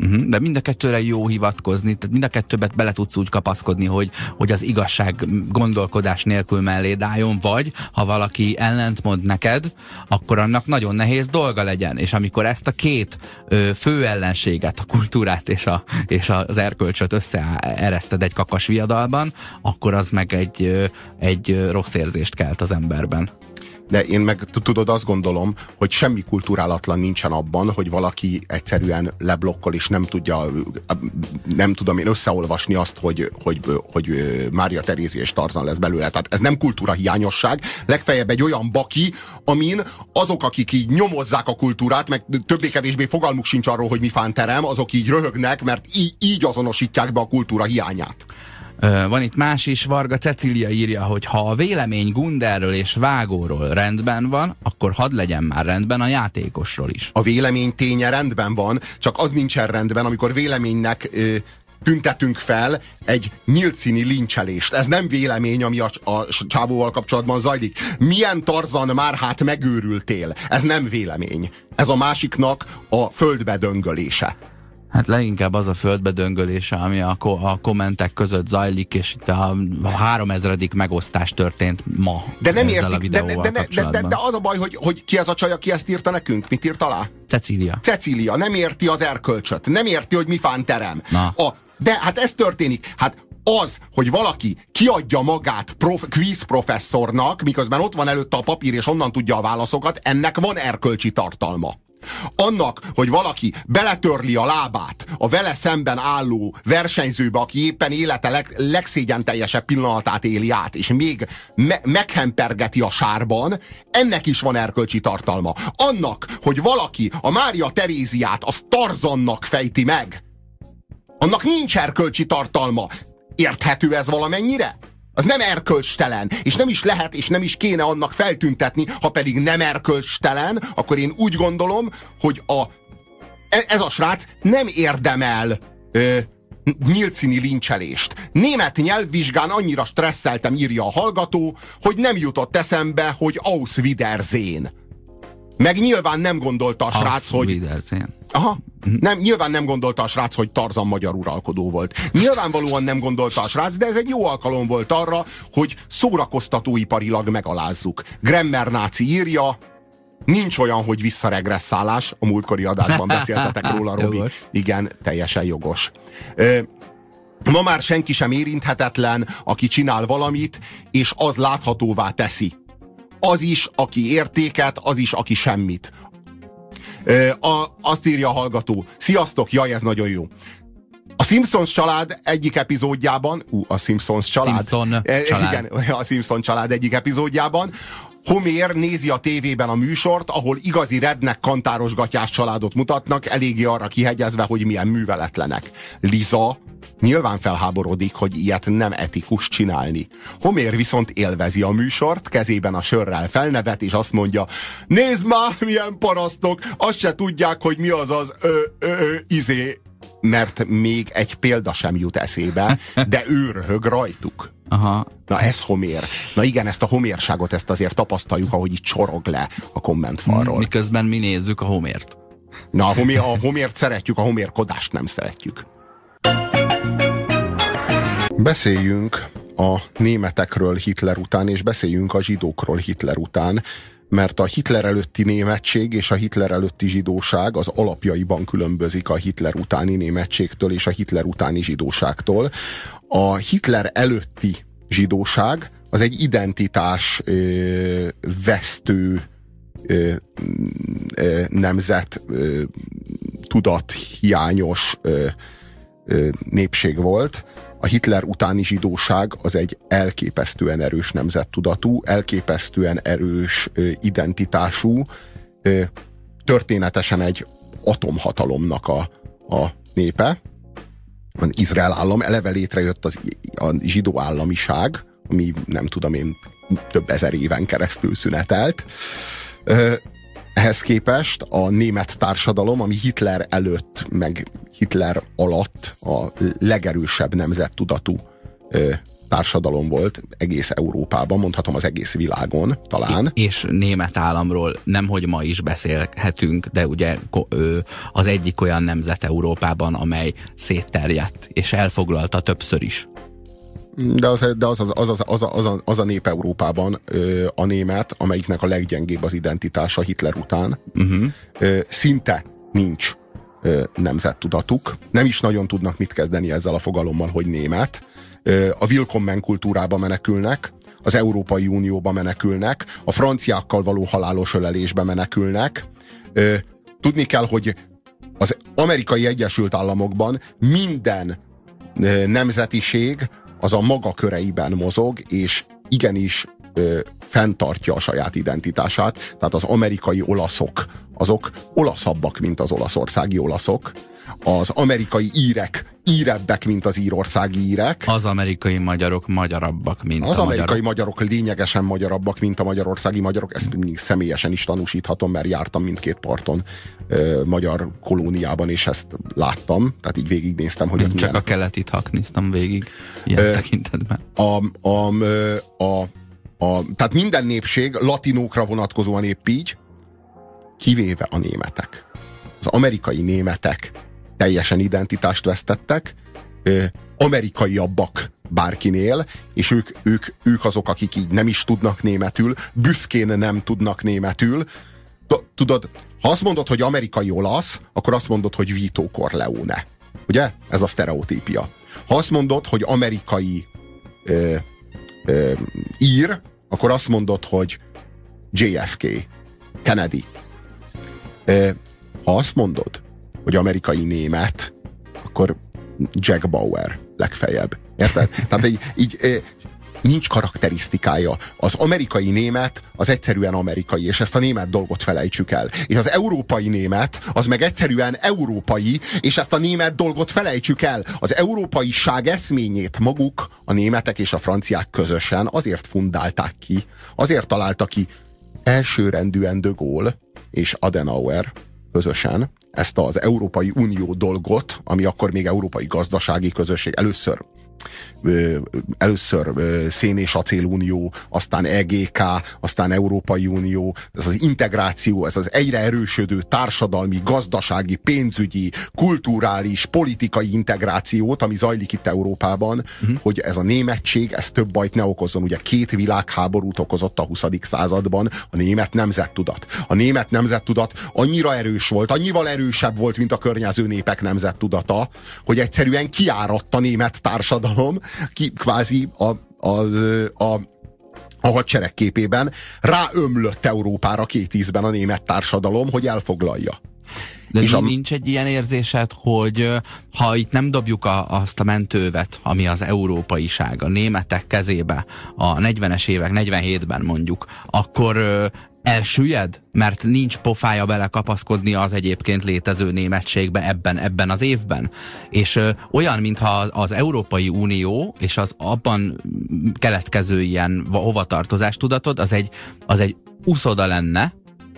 Uh-huh, de mind a kettőre jó hivatkozni, tehát mind a kettőbet bele tudsz úgy kapaszkodni, hogy, hogy az igazság gondolkodás nélkül mellé álljon, vagy ha valaki ellentmond neked, akkor annak nagyon nehéz dolga legyen, és amikor ezt a két ö, fő ellenséget, a kultúrát és, a, és az erkölcsöt összeereszted egy kakas viadalban, akkor az meg egy, ö, egy rossz érzést kelt az emberben de én meg tudod, azt gondolom, hogy semmi kulturálatlan nincsen abban, hogy valaki egyszerűen leblokkol, és nem tudja, nem tudom én összeolvasni azt, hogy, hogy, hogy Mária Terézi és Tarzan lesz belőle. Tehát ez nem kultúra hiányosság, legfeljebb egy olyan baki, amin azok, akik így nyomozzák a kultúrát, meg többé-kevésbé fogalmuk sincs arról, hogy mi fánterem, azok így röhögnek, mert így, így azonosítják be a kultúra hiányát. Van itt más is, Varga Cecília írja, hogy ha a vélemény Gunderről és Vágóról rendben van, akkor hadd legyen már rendben a játékosról is. A vélemény ténye rendben van, csak az nincsen rendben, amikor véleménynek ö, tüntetünk fel egy nyílt lincselést. Ez nem vélemény, ami a, a csávóval kapcsolatban zajlik. Milyen tarzan már hát megőrültél? Ez nem vélemény. Ez a másiknak a földbe döngölése. Hát leginkább az a földbedöngölése, ami a, ko a kommentek között zajlik, és itt a, a háromezredik megosztás történt ma. De nem értik, de, de, de, de, de, de az a baj, hogy, hogy ki ez a csaj, aki ezt írta nekünk? Mit írt alá? Cecília. Cecília, nem érti az erkölcsöt, nem érti, hogy mi fán terem. Na. A, de hát ez történik. Hát az, hogy valaki kiadja magát prof, quiz professzornak, miközben ott van előtte a papír, és onnan tudja a válaszokat, ennek van erkölcsi tartalma. Annak, hogy valaki beletörli a lábát a vele szemben álló versenyzőbe, aki éppen élete leg, legszégyen teljesebb pillanatát éli át, és még me meghempergeti a sárban, ennek is van erkölcsi tartalma. Annak, hogy valaki a Mária Teréziát az Tarzannak fejti meg, annak nincs erkölcsi tartalma. Érthető ez valamennyire? Az nem erkölcstelen, és nem is lehet, és nem is kéne annak feltüntetni, ha pedig nem erkölcstelen, akkor én úgy gondolom, hogy a, e, ez a srác nem érdemel ö, nyílt színi lincselést. Német nyelvvizsgán annyira stresszeltem, írja a hallgató, hogy nem jutott eszembe, hogy Aus Wiedersehen. Meg nyilván nem gondolta a srác, hogy... Wiedersehen. Aha, nem, nyilván nem gondolta a srác, hogy Tarzan magyar uralkodó volt. Nyilvánvalóan nem gondolta a srác, de ez egy jó alkalom volt arra, hogy szórakoztatóiparilag megalázzuk. Gremmer náci írja, Nincs olyan, hogy visszaregresszálás, a múltkori adásban beszéltetek róla, Robi. Igen, teljesen jogos. Ma már senki sem érinthetetlen, aki csinál valamit, és az láthatóvá teszi. Az is, aki értéket, az is, aki semmit. A, azt írja a hallgató. Sziasztok, jaj, ez nagyon jó. A Simpsons család egyik epizódjában, ú, a Simpsons család. Simpson család. Igen, a Simpson család egyik epizódjában. Homér nézi a tévében a műsort, ahol igazi rednek kantáros gatyás családot mutatnak, eléggé arra kihegyezve, hogy milyen műveletlenek. Liza Nyilván felháborodik, hogy ilyet nem etikus csinálni. Homér viszont élvezi a műsort, kezében a sörrel felnevet, és azt mondja, nézd már, milyen parasztok, azt se tudják, hogy mi az az ö, ö, ö, izé, mert még egy példa sem jut eszébe, de ő röhög rajtuk. Aha. Na ez homér. Na igen, ezt a homérságot, ezt azért tapasztaljuk, ahogy itt csorog le a kommentfalról. Miközben mi nézzük a homért. Na, a, homér, a homért szeretjük, a homérkodást nem szeretjük. Beszéljünk a németekről Hitler után, és beszéljünk a zsidókról Hitler után, mert a Hitler előtti németség és a Hitler előtti zsidóság az alapjaiban különbözik a Hitler utáni németségtől és a Hitler utáni zsidóságtól. A Hitler előtti zsidóság az egy identitás ö, vesztő ö, ö, nemzet ö, tudat hiányos ö, ö, népség volt, a Hitler utáni zsidóság az egy elképesztően erős nemzettudatú, elképesztően erős identitású, történetesen egy atomhatalomnak a, a népe. Az Izrael állam eleve létrejött az, a zsidó államiság, ami nem tudom én több ezer éven keresztül szünetelt. Ehhez képest a német társadalom, ami Hitler előtt, meg Hitler alatt a legerősebb nemzettudatú társadalom volt egész Európában, mondhatom az egész világon talán. És német államról nem, hogy ma is beszélhetünk, de ugye az egyik olyan nemzet Európában, amely szétterjedt, és elfoglalta többször is. De az, de az, az, az, az, az, az, a, az a nép Európában ö, a német, amelyiknek a leggyengébb az identitása Hitler után. Uh-huh. Ö, szinte nincs ö, nemzettudatuk. Nem is nagyon tudnak mit kezdeni ezzel a fogalommal, hogy német. Ö, a Willkommen kultúrába menekülnek, az Európai Unióba menekülnek, a franciákkal való halálos ölelésbe menekülnek. Ö, tudni kell, hogy az amerikai Egyesült Államokban minden nemzetiség az a maga köreiben mozog, és igenis ö, fenntartja a saját identitását. Tehát az amerikai olaszok, azok olaszabbak, mint az olaszországi olaszok. Az amerikai írek írebbek, mint az írországi írek. Az amerikai magyarok magyarabbak, mint az a amerikai magyarok. magyarok lényegesen magyarabbak, mint a magyarországi magyarok. Ezt mindig személyesen is tanúsíthatom, mert jártam mindkét parton ö, magyar kolóniában, és ezt láttam. Tehát így végignéztem, hogy... Csak milyen... a keletit hakniztam végig ilyen ö, tekintetben. A, a, a, a, a, tehát minden népség latinókra vonatkozóan épp így, kivéve a németek. Az amerikai németek teljesen identitást vesztettek, amerikaiabbak bárkinél, és ők, ők, ők azok, akik így nem is tudnak németül, büszkén nem tudnak németül. Tudod, ha azt mondod, hogy amerikai olasz, akkor azt mondod, hogy Vito Corleone. Ugye? Ez a sztereotípia. Ha azt mondod, hogy amerikai ö, ö, ír, akkor azt mondod, hogy JFK, Kennedy. Ö, ha azt mondod, hogy amerikai német, akkor Jack Bauer legfeljebb. Érted? Tehát így, így nincs karakterisztikája. Az amerikai német az egyszerűen amerikai, és ezt a német dolgot felejtsük el. És az európai német az meg egyszerűen európai, és ezt a német dolgot felejtsük el. Az európai ság eszményét maguk, a németek és a franciák közösen azért fundálták ki, azért találta ki elsőrendűen de Gaulle és Adenauer közösen, ezt az Európai Unió dolgot, ami akkor még Európai Gazdasági Közösség. Először először Szén és Acélunió, aztán EGK, aztán Európai Unió, ez az integráció, ez az egyre erősödő társadalmi, gazdasági, pénzügyi, kulturális, politikai integrációt, ami zajlik itt Európában, uh-huh. hogy ez a németség, ez több bajt ne okozzon. Ugye két világháborút okozott a 20. században a német nemzettudat. A német nemzettudat annyira erős volt, annyival erősebb volt, mint a környező népek nemzettudata, hogy egyszerűen kiáradt a német társadalom társadalom ki, kvázi a, a, a, a hadsereg képében ráömlött Európára két ízben a német társadalom, hogy elfoglalja. De és a... nincs egy ilyen érzésed, hogy ha itt nem dobjuk a, azt a mentővet, ami az európaiság a németek kezébe a 40-es évek, 47-ben mondjuk, akkor elsüllyed? Mert nincs pofája belekapaszkodni az egyébként létező németségbe ebben, ebben az évben. És ö, olyan, mintha az Európai Unió és az abban keletkező ilyen hovatartozás tudatod, az egy, az egy uszoda lenne,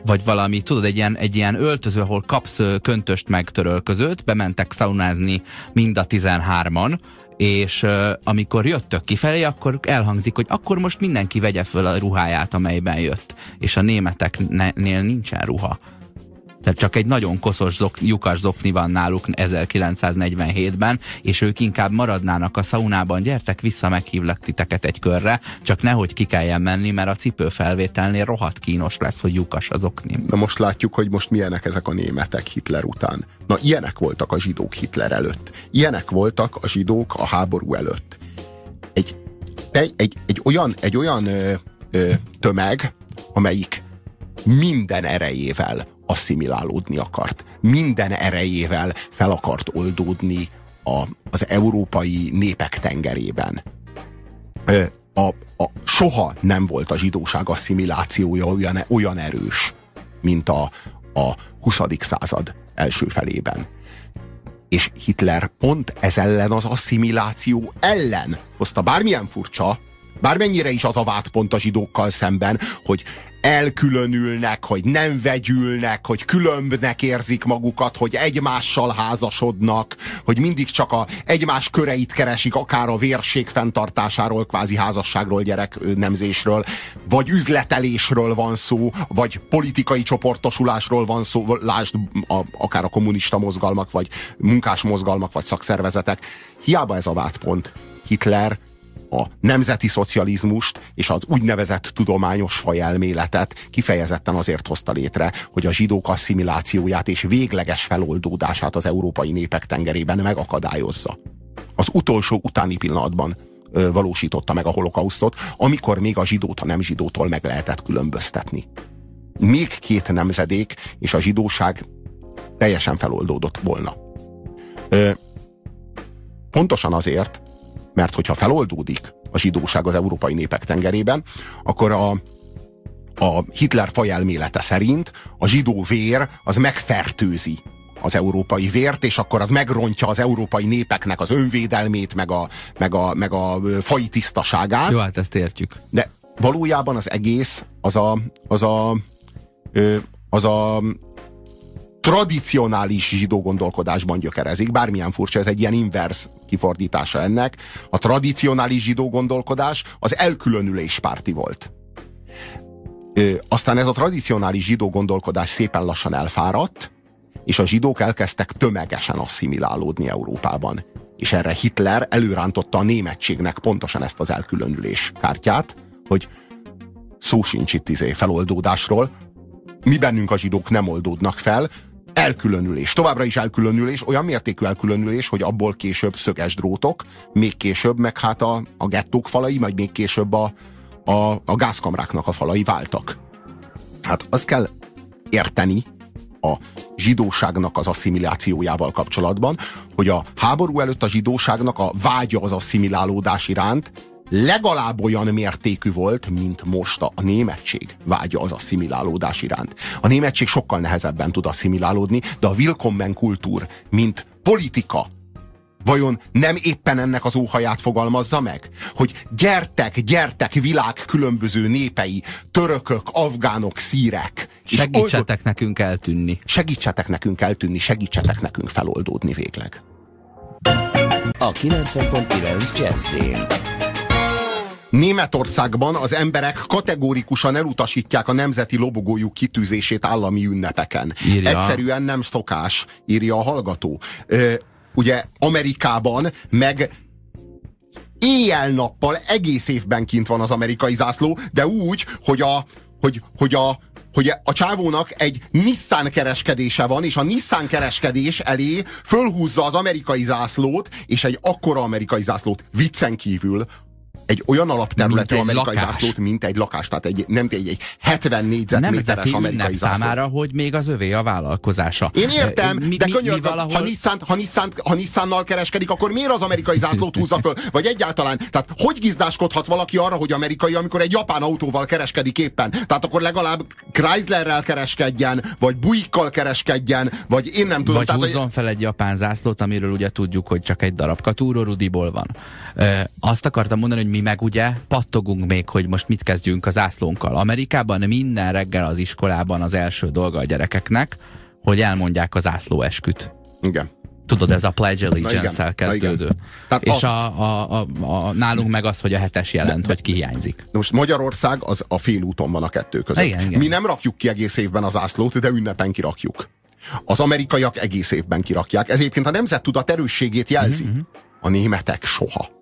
vagy valami, tudod, egy ilyen, egy ilyen öltöző, ahol kapsz köntöst meg törölközőt, bementek szaunázni mind a 13-an, és uh, amikor jöttök kifelé, akkor elhangzik, hogy akkor most mindenki vegye föl a ruháját, amelyben jött. És a németeknél nincsen ruha. Tehát csak egy nagyon koszos zok, lyukas zokni van náluk 1947-ben, és ők inkább maradnának a szaunában, gyertek vissza, meghívlak titeket egy körre, csak nehogy ki kelljen menni, mert a cipőfelvételnél rohadt kínos lesz, hogy lyukas az okni. Na most látjuk, hogy most milyenek ezek a németek Hitler után. Na ilyenek voltak a zsidók Hitler előtt. Ilyenek voltak a zsidók a háború előtt. Egy, egy, egy, egy olyan, egy olyan ö, ö, tömeg, amelyik minden erejével asszimilálódni akart. Minden erejével fel akart oldódni a, az európai népek tengerében. A, a, soha nem volt a zsidóság asszimilációja olyan, olyan erős, mint a, a 20. század első felében. És Hitler pont ez ellen az asszimiláció ellen hozta bármilyen furcsa, bármennyire is az a vádpont a zsidókkal szemben, hogy elkülönülnek, hogy nem vegyülnek, hogy különbnek érzik magukat, hogy egymással házasodnak, hogy mindig csak a egymás köreit keresik, akár a vérség fenntartásáról, kvázi házasságról, gyerek nemzésről, vagy üzletelésről van szó, vagy politikai csoportosulásról van szó, lásd a, akár a kommunista mozgalmak, vagy munkás mozgalmak, vagy szakszervezetek. Hiába ez a vádpont. Hitler a nemzeti szocializmust és az úgynevezett tudományos fajelméletet kifejezetten azért hozta létre, hogy a zsidók asszimilációját és végleges feloldódását az európai népek tengerében megakadályozza. Az utolsó utáni pillanatban ö, valósította meg a holokausztot, amikor még a zsidót a nem zsidótól meg lehetett különböztetni. Még két nemzedék, és a zsidóság teljesen feloldódott volna. Ö, pontosan azért, mert hogyha feloldódik a zsidóság az európai népek tengerében, akkor a, a Hitler fajelmélete szerint a zsidó vér az megfertőzi az európai vért, és akkor az megrontja az európai népeknek az önvédelmét, meg a, meg a, meg a fai tisztaságát. Jó, hát ezt értjük. De valójában az egész az a, az a, az a tradicionális zsidó gondolkodásban gyökerezik, bármilyen furcsa, ez egy ilyen inverse kifordítása ennek. A tradicionális zsidó gondolkodás az elkülönülés párti volt. Ö, aztán ez a tradicionális zsidó gondolkodás szépen lassan elfáradt, és a zsidók elkezdtek tömegesen asszimilálódni Európában. És erre Hitler előrántotta a németségnek pontosan ezt az elkülönülés kártyát, hogy szó sincs itt izé feloldódásról, mi bennünk a zsidók nem oldódnak fel, elkülönülés. Továbbra is elkülönülés, olyan mértékű elkülönülés, hogy abból később szöges drótok, még később meg hát a, a gettók falai, majd még később a, a, a gázkamráknak a falai váltak. Hát azt kell érteni a zsidóságnak az asszimilációjával kapcsolatban, hogy a háború előtt a zsidóságnak a vágya az asszimilálódás iránt legalább olyan mértékű volt, mint most a németség vágya az asszimilálódás iránt. A németség sokkal nehezebben tud asszimilálódni, de a Willkommen kultúr, mint politika, vajon nem éppen ennek az óhaját fogalmazza meg? Hogy gyertek, gyertek világ különböző népei, törökök, afgánok, szírek. Segítsetek nekünk eltűnni. Segítsetek nekünk eltűnni, segítsetek nekünk feloldódni végleg. A 90.9 Jazzin. Németországban az emberek kategórikusan elutasítják a nemzeti lobogójuk kitűzését állami ünnepeken. Írja. Egyszerűen nem szokás, írja a hallgató. Ö, ugye Amerikában meg éjjel-nappal egész évben kint van az amerikai zászló, de úgy, hogy a, hogy, hogy a, hogy a csávónak egy Nissan kereskedése van, és a Nissan kereskedés elé fölhúzza az amerikai zászlót, és egy akkora amerikai zászlót viccen kívül egy olyan alapterületű egy amerikai lakás. zászlót, mint egy lakás. Tehát egy, nem egy, egy 70 négyzetméteres amerikai zászló. számára, hogy még az övé a vállalkozása. Én értem, mi, de könyörgöm, valahol... ha, Nissan, ha, Nissan, ha Nissannal kereskedik, akkor miért az amerikai zászlót húzza föl? Vagy egyáltalán, tehát hogy gizdáskodhat valaki arra, hogy amerikai, amikor egy japán autóval kereskedik éppen? Tehát akkor legalább Chryslerrel kereskedjen, vagy Buickkal kereskedjen, vagy én nem tudom. Vagy tehát, húzzon fel egy japán zászlót, amiről ugye tudjuk, hogy csak egy darab katúró rudiból van. E, azt akartam mondani, hogy mi meg ugye pattogunk még, hogy most mit kezdjünk az ászlónkkal. Amerikában minden reggel az iskolában az első dolga a gyerekeknek, hogy elmondják az ászlóesküt. Igen. Tudod, ez a Pledge Allegiance-el kezdődő. Tehát és a, a, a, a, nálunk meg az, hogy a hetes jelent, de, hogy ki hiányzik. Most Magyarország az a fél úton van a kettő között. Igen, igen. Mi nem rakjuk ki egész évben az ászlót, de ünnepen kirakjuk. Az amerikaiak egész évben kirakják. Ez egyébként a nemzettudat erősségét jelzi. Mm-hmm. A németek soha.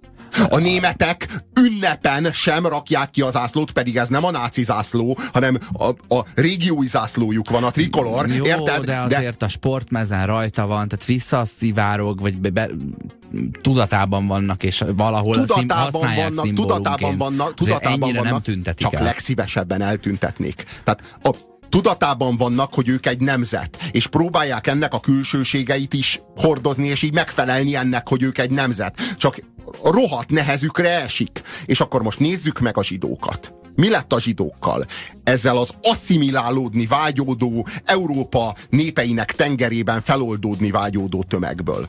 A németek ünnepen sem rakják ki az zászlót, pedig ez nem a náci zászló, hanem a, a régiói zászlójuk van, a trikolor. Jó, érted? de azért de... a sportmezen rajta van, tehát visszaszivárog, vagy be, be, tudatában vannak, és valahol tudatában szim, vannak, tudatában vannak, tudatában vannak, nem tüntetik csak el. legszívesebben eltüntetnék. Tehát a tudatában vannak, hogy ők egy nemzet, és próbálják ennek a külsőségeit is hordozni, és így megfelelni ennek, hogy ők egy nemzet. Csak rohadt nehezükre esik. És akkor most nézzük meg a zsidókat. Mi lett a zsidókkal? Ezzel az asszimilálódni vágyódó, Európa népeinek tengerében feloldódni vágyódó tömegből.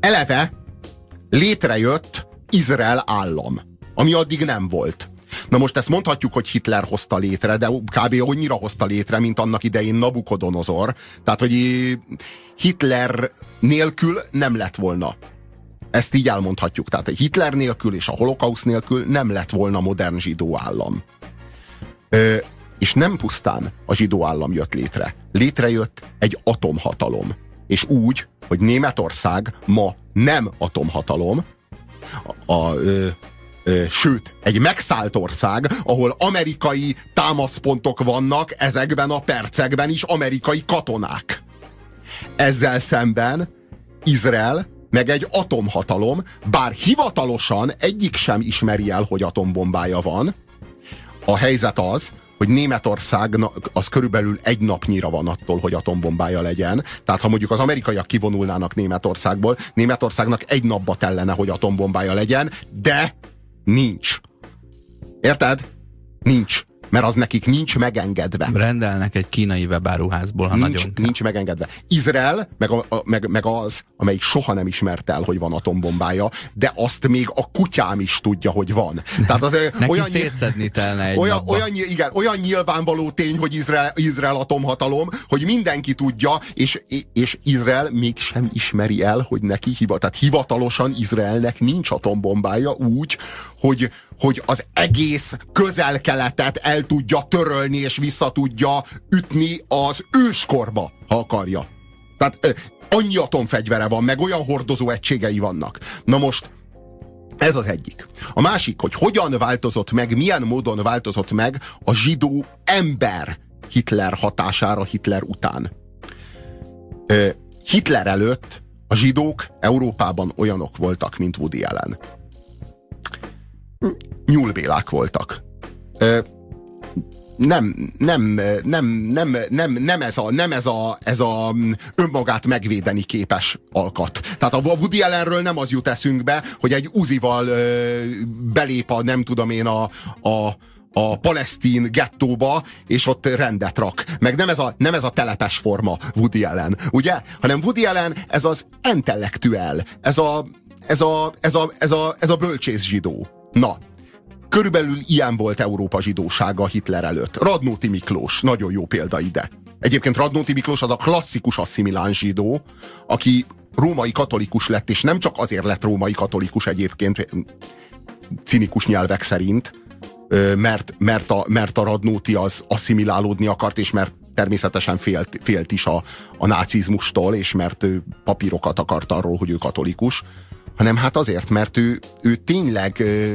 Eleve létrejött Izrael állam, ami addig nem volt. Na most ezt mondhatjuk, hogy Hitler hozta létre, de kb. annyira hozta létre, mint annak idején Nabukodonozor. Tehát, hogy Hitler nélkül nem lett volna ezt így elmondhatjuk. Tehát Hitler nélkül és a holokauszt nélkül nem lett volna modern zsidó állam. Ö, és nem pusztán a zsidó állam jött létre. Létrejött egy atomhatalom. És úgy, hogy Németország ma nem atomhatalom, a, a, ö, ö, sőt, egy megszállt ország, ahol amerikai támaszpontok vannak ezekben a percekben is amerikai katonák. Ezzel szemben Izrael meg egy atomhatalom, bár hivatalosan egyik sem ismeri el, hogy atombombája van. A helyzet az, hogy Németország az körülbelül egy napnyira van attól, hogy atombombája legyen. Tehát ha mondjuk az amerikaiak kivonulnának Németországból, Németországnak egy napba tellene, hogy atombombája legyen, de nincs. Érted? Nincs mert az nekik nincs megengedve. Rendelnek egy kínai webáruházból, ha nincs, nagyon Nincs megengedve. Izrael, meg, a, a, meg, meg az, amelyik soha nem ismert el, hogy van atombombája, de azt még a kutyám is tudja, hogy van. Tehát az Neki olyan, szétszedni telne egy olyan, olyan, igen, olyan nyilvánvaló tény, hogy Izrael, Izrael atomhatalom, hogy mindenki tudja, és, és Izrael mégsem ismeri el, hogy neki hivat. Tehát hivatalosan Izraelnek nincs atombombája úgy, hogy, hogy az egész közel-keletet el tudja törölni és vissza tudja ütni az őskorba, ha akarja. Tehát annyi atomfegyvere van, meg olyan hordozó egységei vannak. Na most ez az egyik. A másik, hogy hogyan változott meg, milyen módon változott meg a zsidó ember Hitler hatására Hitler után. Hitler előtt a zsidók Európában olyanok voltak, mint Woody Allen nyúlbélák voltak. nem, nem, nem, nem, nem, nem, ez, a, nem ez, a, ez a önmagát megvédeni képes alkat. Tehát a Woody Allenről nem az jut eszünkbe, hogy egy uzival ö, belép a, nem tudom én, a, a, a palesztin gettóba, és ott rendet rak. Meg nem ez a, nem ez a telepes forma Woody Allen, ugye? Hanem Woody Allen ez az intellektuel, ez a, ez a, ez a, ez a, ez a bölcsész zsidó. Na, körülbelül ilyen volt Európa zsidósága Hitler előtt. Radnóti Miklós, nagyon jó példa ide. Egyébként Radnóti Miklós az a klasszikus asszimiláns zsidó, aki római katolikus lett, és nem csak azért lett római katolikus egyébként cinikus nyelvek szerint, mert, mert, a, mert a Radnóti az asszimilálódni akart, és mert természetesen félt, félt is a, a nácizmustól, és mert papírokat akart arról, hogy ő katolikus, hanem hát azért, mert ő, ő tényleg ö,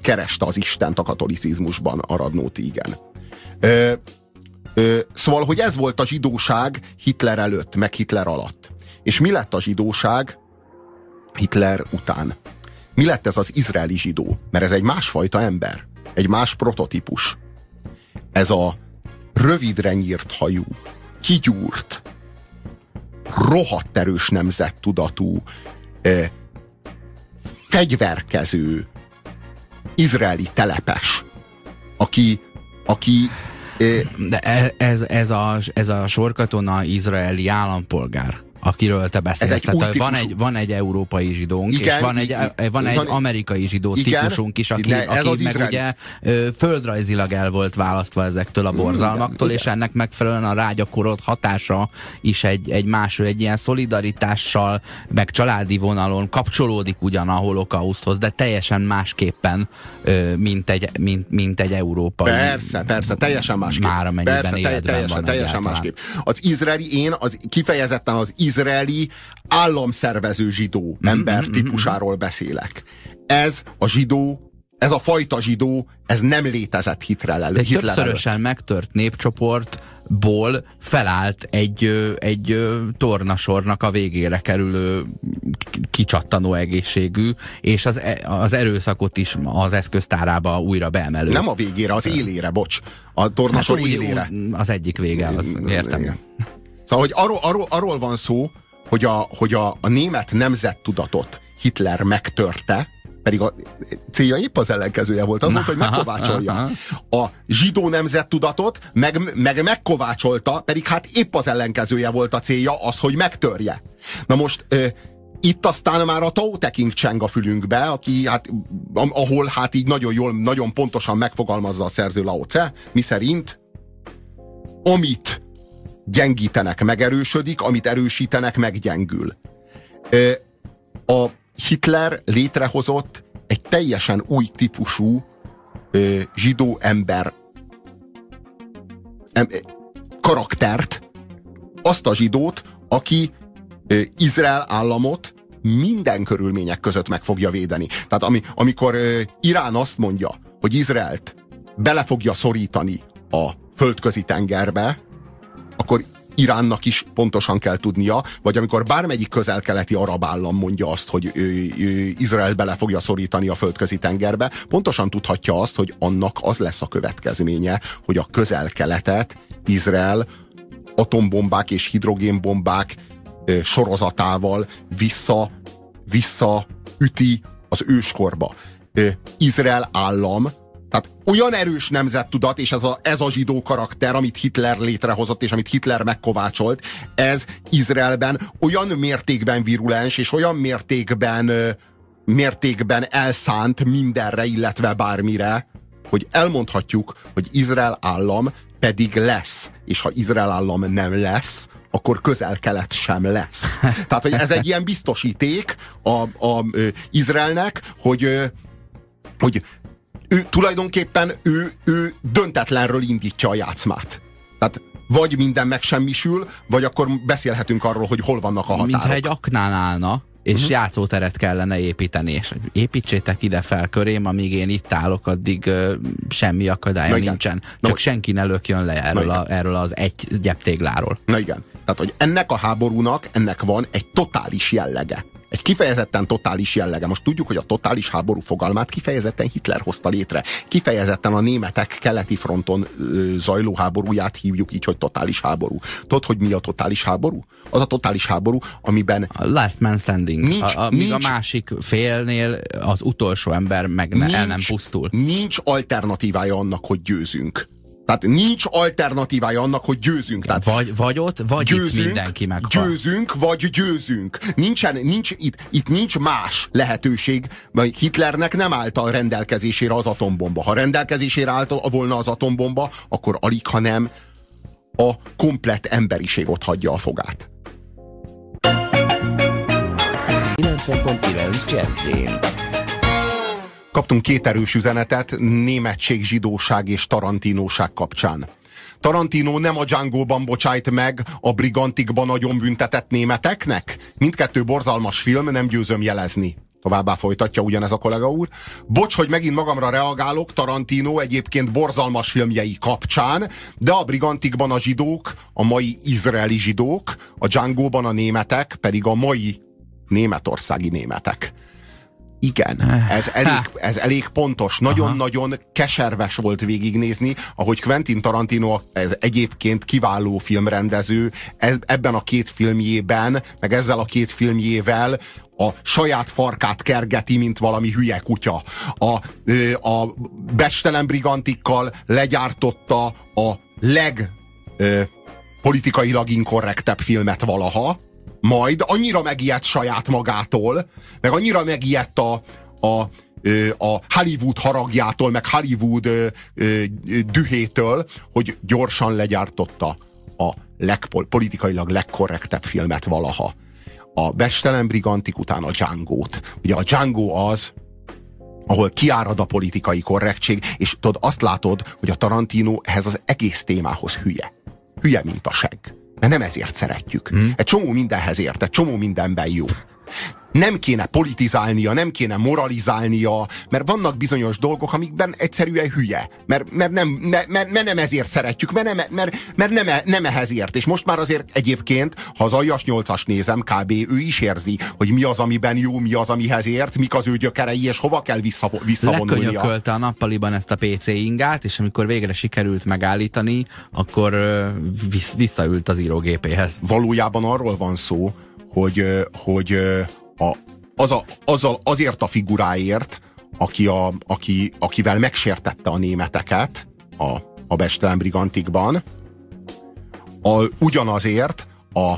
kereste az Istent a katolicizmusban, a Radnóti igen. Ö, ö, szóval, hogy ez volt a zsidóság Hitler előtt, meg Hitler alatt. És mi lett a zsidóság Hitler után? Mi lett ez az izraeli zsidó? Mert ez egy másfajta ember, egy más prototípus. Ez a rövidre nyírt hajú, kigyúrt, rohadt erős nemzettudatú, fegyverkező izraeli telepes, aki, aki de e, ez, ez, a, ez a sorkatona izraeli állampolgár. Akiről te beszélsz. Ez egy Tehát van, egy, van egy európai zsidónk, igen, és van egy, van egy amerikai zsidó igen, típusunk is, aki, aki meg ugye földrajzilag el volt választva ezektől a borzalmaktól, igen, és ennek megfelelően a rágyakorolt hatása is egy, egy más, egy ilyen szolidaritással, meg családi vonalon kapcsolódik ugyan a holokauszthoz, de teljesen másképpen, mint egy, mint, mint egy európai. Persze, persze, teljesen másképp. Már amennyiben persze, teljesen, teljesen másképp. Az izraeli, én az kifejezetten az izraeli államszervező zsidó mm, ember mm, típusáról beszélek. Ez a zsidó ez a fajta zsidó, ez nem létezett Hitler előtt. Egy többszörösen előtt. megtört népcsoportból felállt egy, egy tornasornak a végére kerülő kicsattanó egészségű, és az, e, az erőszakot is az eszköztárába újra beemelő. Nem a végére, az élére, bocs. A tornasor hát, élére. Az egyik vége, az értem. Igen. Szóval, hogy arról, arról, arról van szó, hogy a, hogy a, a német nemzettudatot Hitler megtörte, pedig a célja épp az ellenkezője volt. Az volt, hogy megkovácsolja. A zsidó nemzettudatot meg, meg megkovácsolta, pedig hát épp az ellenkezője volt a célja, az, hogy megtörje. Na most itt aztán már a Tao Te King cseng a fülünkbe, aki hát, ahol hát így nagyon jól, nagyon pontosan megfogalmazza a szerző Lao Tse, mi szerint amit gyengítenek, megerősödik, amit erősítenek, meggyengül. A Hitler létrehozott egy teljesen új típusú zsidó ember karaktert, azt a zsidót, aki Izrael államot minden körülmények között meg fogja védeni. Tehát ami, amikor Irán azt mondja, hogy Izraelt bele fogja szorítani a földközi tengerbe, akkor Iránnak is pontosan kell tudnia, vagy amikor bármelyik közel-keleti arab állam mondja azt, hogy ő, ő, Izrael bele fogja szorítani a földközi tengerbe, pontosan tudhatja azt, hogy annak az lesz a következménye, hogy a közel-keletet Izrael atombombák és hidrogénbombák ö, sorozatával vissza, vissza üti az őskorba. Ö, Izrael állam tehát olyan erős nemzettudat, és ez a, ez a zsidó karakter, amit Hitler létrehozott, és amit Hitler megkovácsolt, ez Izraelben olyan mértékben virulens, és olyan mértékben, mértékben elszánt mindenre, illetve bármire, hogy elmondhatjuk, hogy Izrael állam pedig lesz, és ha Izrael állam nem lesz, akkor közel-kelet sem lesz. Tehát, hogy ez egy ilyen biztosíték a, a, a Izraelnek, hogy, hogy ő tulajdonképpen ő, ő döntetlenről indítja a játszmát. Tehát vagy minden megsemmisül, vagy akkor beszélhetünk arról, hogy hol vannak a határok. Mintha egy aknán állna, és uh-huh. játszóteret kellene építeni, és építsétek ide fel körém, amíg én itt állok, addig uh, semmi akadálya Na nincsen. Csak Na, senki ne lökjön le erről, a, erről az egy gyeptégláról. Na igen. Tehát, hogy ennek a háborúnak, ennek van egy totális jellege egy kifejezetten totális jellege. Most tudjuk, hogy a totális háború fogalmát kifejezetten Hitler hozta létre. Kifejezetten a németek keleti fronton ö, zajló háborúját hívjuk így, hogy totális háború. Tudod, hogy mi a totális háború? Az a totális háború, amiben... A last man standing. Nincs, a, a, nincs, a másik félnél az utolsó ember meg nincs, el nem pusztul. Nincs alternatívája annak, hogy győzünk. Tehát nincs alternatívája annak, hogy győzünk. Tehát vagy, vagy ott, vagy győzünk, itt mindenki meghal. Győzünk, vagy győzünk. Nincsen, nincs, itt, itt nincs más lehetőség, mert Hitlernek nem állt a rendelkezésére az atombomba. Ha rendelkezésére állt volna az atombomba, akkor alig, ha nem a komplett emberiség ott hagyja a fogát. 90.9 Jazzin. Kaptunk két erős üzenetet németség, zsidóság és tarantinóság kapcsán. Tarantino nem a Django-ban bocsájt meg a brigantikban nagyon büntetett németeknek? Mindkettő borzalmas film, nem győzöm jelezni. Továbbá folytatja ugyanez a kollega úr. Bocs, hogy megint magamra reagálok, Tarantino egyébként borzalmas filmjei kapcsán, de a Brigantikban a zsidók, a mai izraeli zsidók, a Django-ban a németek, pedig a mai németországi németek. Igen, ez elég, ez elég pontos. Nagyon-nagyon keserves volt végignézni, ahogy Quentin Tarantino, ez egyébként kiváló filmrendező, ebben a két filmjében, meg ezzel a két filmjével a saját farkát kergeti, mint valami hülye kutya. A, a Becstelen Brigantikkal legyártotta a leg politikailag inkorrektebb filmet valaha, majd annyira megijedt saját magától, meg annyira megijedt a, a a Hollywood haragjától, meg Hollywood ö, ö, dühétől, hogy gyorsan legyártotta a legpol, politikailag legkorrektebb filmet valaha. A Bestelen Brigantik után a Django-t. Ugye a Django az, ahol kiárad a politikai korrektség, és tudod, azt látod, hogy a Tarantino ehhez az egész témához hülye. Hülye, mint a seg. Mert nem ezért szeretjük. Hmm. Egy csomó mindenhez ért, egy csomó mindenben jó nem kéne politizálnia, nem kéne moralizálnia, mert vannak bizonyos dolgok, amikben egyszerűen hülye. Mert, mert, nem, mert, mert nem ezért szeretjük, mert, nem, mert, mert nem, nem ehhez ért. És most már azért egyébként, ha az aljas nyolcas nézem, kb. ő is érzi, hogy mi az, amiben jó, mi az, amihez ért, mik az ő gyökerei, és hova kell vissza, visszavonulnia. Lekönyökölte a nappaliban ezt a PC ingát, és amikor végre sikerült megállítani, akkor vissz, visszaült az írógépéhez. Valójában arról van szó, hogy, hogy a, az a, az a, azért a figuráért, aki a, aki, akivel megsértette a németeket a, a Bestelen Brigantikban, a, ugyanazért a,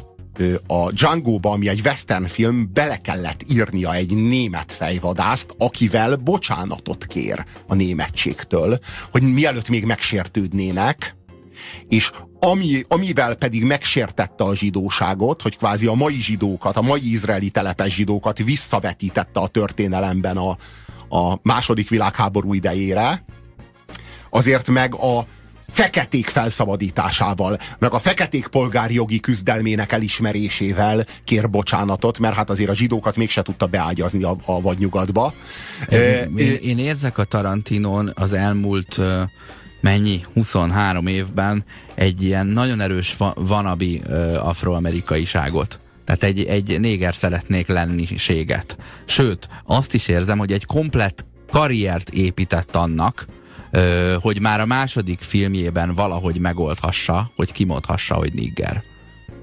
a Django-ba, ami egy western film, bele kellett írnia egy német fejvadászt, akivel bocsánatot kér a németségtől, hogy mielőtt még megsértődnének, és ami, amivel pedig megsértette a zsidóságot, hogy kvázi a mai zsidókat, a mai izraeli telepes zsidókat visszavetítette a történelemben a, a második világháború idejére, azért meg a feketék felszabadításával, meg a feketék polgárjogi küzdelmének elismerésével kér bocsánatot, mert hát azért a zsidókat mégse tudta beágyazni a, a vadnyugatba. Én, én, én érzek a Tarantinon az elmúlt mennyi, 23 évben egy ilyen nagyon erős vanabi afroamerikaiságot. Tehát egy, egy néger szeretnék lenniséget. Sőt, azt is érzem, hogy egy komplett karriert épített annak, hogy már a második filmjében valahogy megoldhassa, hogy kimondhassa, hogy nigger.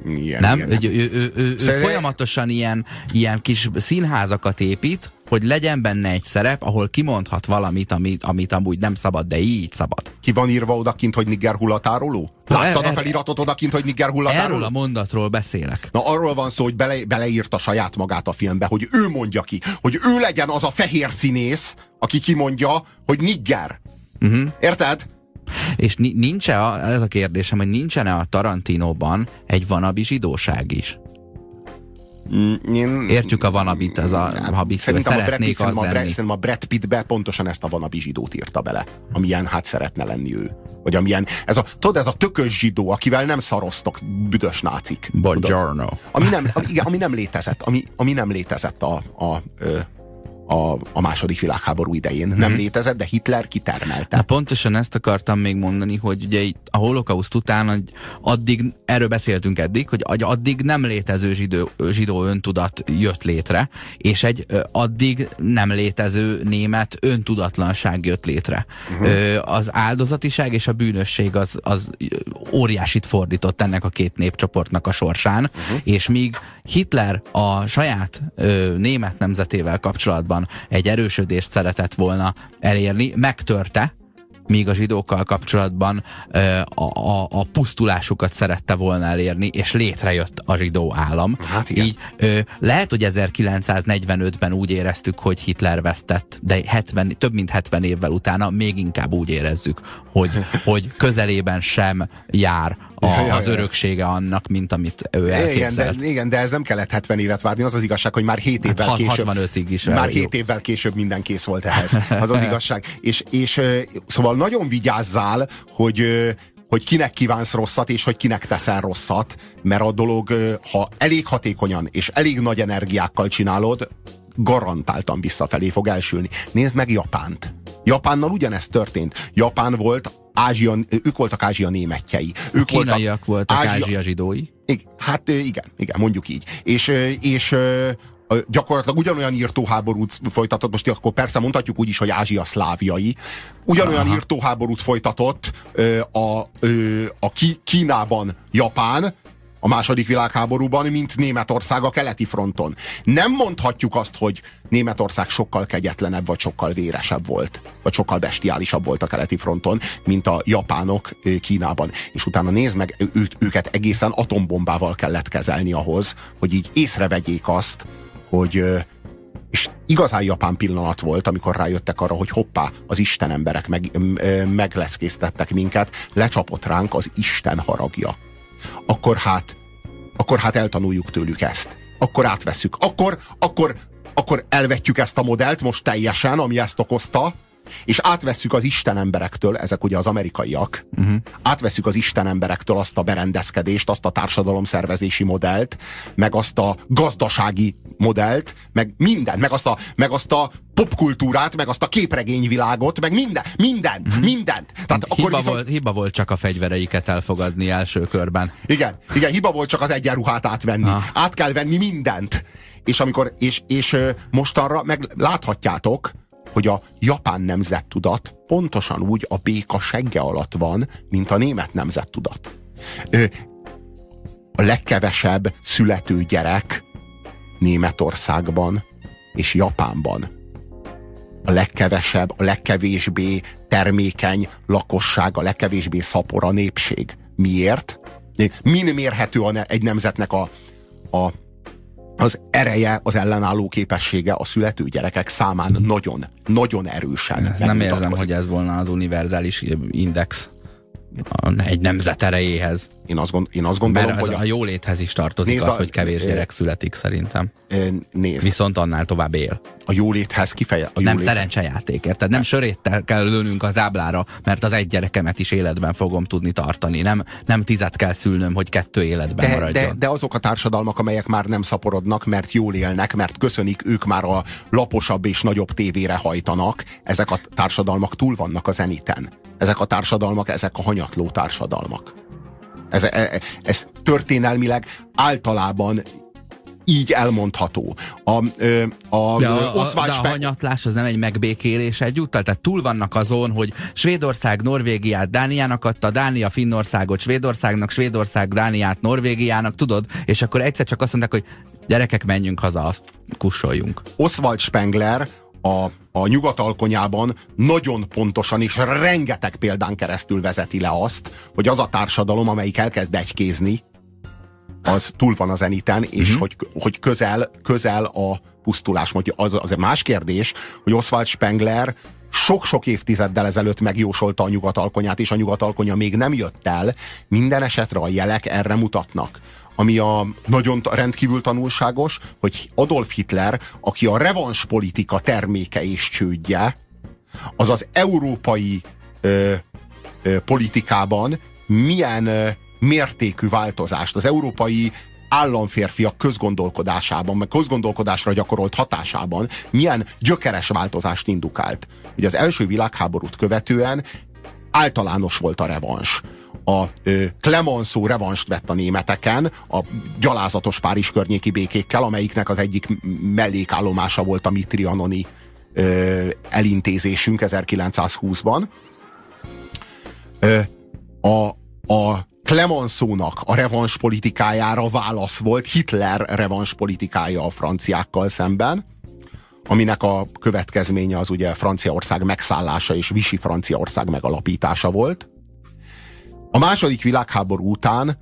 Igen, nem? Igen. Ő, ő, ő, ő, ő folyamatosan ilyen, ilyen kis színházakat épít, hogy legyen benne egy szerep, ahol kimondhat valamit, amit, amit amúgy nem szabad, de így szabad. Ki van írva odakint, hogy nigger hullatároló? Láttad a feliratot odakint, hogy nigger hullatároló? Erről a mondatról beszélek. Na arról van szó, hogy bele, beleírta saját magát a filmbe, hogy ő mondja ki, hogy ő legyen az a fehér színész, aki kimondja, hogy nigger. Uh-huh. Érted? És nincs-e, a, ez a kérdésem, hogy nincsen-e a Tarantinóban egy vanabi zsidóság is? Mm, én, Értjük a vanabit, ez a habis, szerintem szeretnék a Brad, az lenni. Szerintem a Brad Pittbe pontosan ezt a vanabi zsidót írta bele, amilyen hát szeretne lenni ő. Vagy amilyen, ez a, tudod, ez a tökös zsidó, akivel nem szaroztok büdös nácik. Buongiorno. Ami nem, ami, igen, ami nem létezett, ami, ami nem létezett a, a, a a, a második világháború idején. Nem hmm. létezett, de Hitler kitermelte. Na pontosan ezt akartam még mondani, hogy ugye itt a holokauszt után hogy addig, erről beszéltünk eddig, hogy addig nem létező zsidó, zsidó öntudat jött létre, és egy addig nem létező német öntudatlanság jött létre. Uh-huh. Az áldozatiság és a bűnösség az, az óriásit fordított ennek a két népcsoportnak a sorsán, uh-huh. és míg Hitler a saját ö, német nemzetével kapcsolatban kapcsolatban egy erősödést szeretett volna elérni, megtörte, míg a zsidókkal kapcsolatban a, a, a pusztulásukat szerette volna elérni, és létrejött a zsidó állam. Hát igen. Így ö, lehet, hogy 1945-ben úgy éreztük, hogy Hitler vesztett, de 70, több mint 70 évvel utána még inkább úgy érezzük, hogy, hogy közelében sem jár a, ja, az öröksége annak, mint amit ő elképzelt. Igen de, igen, de ez nem kellett 70 évet várni, az az igazság, hogy már 7 évvel hát, később. 65-ig is. Már 7 évvel később minden kész volt ehhez. Az az igazság. És, és szóval nagyon vigyázzál, hogy hogy kinek kívánsz rosszat, és hogy kinek teszel rosszat, mert a dolog, ha elég hatékonyan és elég nagy energiákkal csinálod, garantáltan visszafelé fog elsülni. Nézd meg Japánt. Japánnal ugyanezt történt. Japán volt Ázsia, ők voltak Ázsia németjei. Ők Kínaiak voltak Ázsia, Ázsia zsidói. Hát igen, igen, mondjuk így. És, és gyakorlatilag ugyanolyan írtóháborút folytatott, most akkor persze mondhatjuk úgy is, hogy Ázsia szláviai, ugyanolyan Aha. írtóháborút folytatott a, a Kínában Japán, a második világháborúban, mint Németország a keleti fronton. Nem mondhatjuk azt, hogy Németország sokkal kegyetlenebb, vagy sokkal véresebb volt, vagy sokkal bestiálisabb volt a keleti fronton, mint a japánok Kínában. És utána nézd meg, ő, őket egészen atombombával kellett kezelni ahhoz, hogy így észrevegyék azt, hogy és igazán japán pillanat volt, amikor rájöttek arra, hogy hoppá, az Isten emberek meg, megleszkésztettek minket, lecsapott ránk az Isten haragja. Akkor hát, akkor hát eltanuljuk tőlük ezt. Akkor átveszük. Akkor, akkor, akkor elvetjük ezt a modellt most teljesen, ami ezt okozta, és átvesszük az Isten emberektől, ezek ugye az amerikaiak, uh-huh. átvesszük az Isten emberektől azt a berendezkedést, azt a társadalomszervezési modellt, meg azt a gazdasági modellt, meg mindent, meg azt a, meg azt a popkultúrát, meg azt a képregényvilágot, meg minden, mindent, uh-huh. mindent. Tehát hiba, akkor viszont... volt, hiba volt csak a fegyvereiket elfogadni első körben. Igen, igen, hiba volt csak az egyenruhát átvenni. Ah. Át kell venni mindent. És amikor, és, és mostanra meg láthatjátok, hogy a japán nemzettudat pontosan úgy a béka segge alatt van, mint a német nemzettudat. A legkevesebb születő gyerek Németországban és Japánban. A legkevesebb, a legkevésbé termékeny lakosság, a legkevésbé szapora népség. Miért? Min mérhető egy nemzetnek a, a az ereje, az ellenálló képessége a születő gyerekek számán nagyon, nagyon erősen. Nem érzem, hogy ez volna az univerzális index egy nemzet erejéhez. Én azt, gond, én azt gondolom, Mert hogy a, a jóléthez is tartozik nézd az, a, hogy kevés gyerek születik szerintem. Nézd. Viszont annál tovább él. A jóléthez kifeje. A jólét... Nem szerencsejáték, tehát nem söréttel kell lőnünk a táblára, mert az egy gyerekemet is életben fogom tudni tartani. Nem, nem tizet kell szülnöm, hogy kettő életben de, maradjon. De, de azok a társadalmak, amelyek már nem szaporodnak, mert jól élnek, mert köszönik, ők már a laposabb és nagyobb tévére hajtanak, ezek a társadalmak túl vannak a zeniten. Ezek a társadalmak, ezek a hanyatló társadalmak. Ez, ez, e, ez történelmileg általában így elmondható. A, a, de a, a, de a hanyatlás az nem egy megbékélés egyúttal? Tehát túl vannak azon, hogy Svédország Norvégiát Dániának adta, Dánia Finnországot Svédországnak, Svédország Dániát Norvégiának, tudod? És akkor egyszer csak azt mondták, hogy gyerekek, menjünk haza, azt kussoljunk. Oswald Spengler a, a nyugatalkonyában nagyon pontosan és rengeteg példán keresztül vezeti le azt, hogy az a társadalom, amelyik elkezd egykézni, az túl van a zeniten, és mm-hmm. hogy, hogy közel, közel a pusztulás. Az, az egy más kérdés, hogy Oswald Spengler sok-sok évtizeddel ezelőtt megjósolta a nyugatalkonyát, és a nyugatalkonya még nem jött el. Minden esetre a jelek erre mutatnak ami a nagyon rendkívül tanulságos, hogy Adolf Hitler, aki a revans politika terméke és csődje, az az európai ö, ö, politikában milyen ö, mértékű változást, az európai államférfiak közgondolkodásában, meg közgondolkodásra gyakorolt hatásában milyen gyökeres változást indukált. Ugye az első világháborút követően általános volt a revans a Clemenceau revanst vett a németeken, a gyalázatos Párizs környéki békékkel, amelyiknek az egyik mellékállomása volt a Mitrianoni ö, elintézésünk 1920-ban. Ö, a, a Clemenceau-nak a revans politikájára válasz volt Hitler revans politikája a franciákkal szemben, aminek a következménye az ugye Franciaország megszállása és Vichy Franciaország megalapítása volt. A második világháború után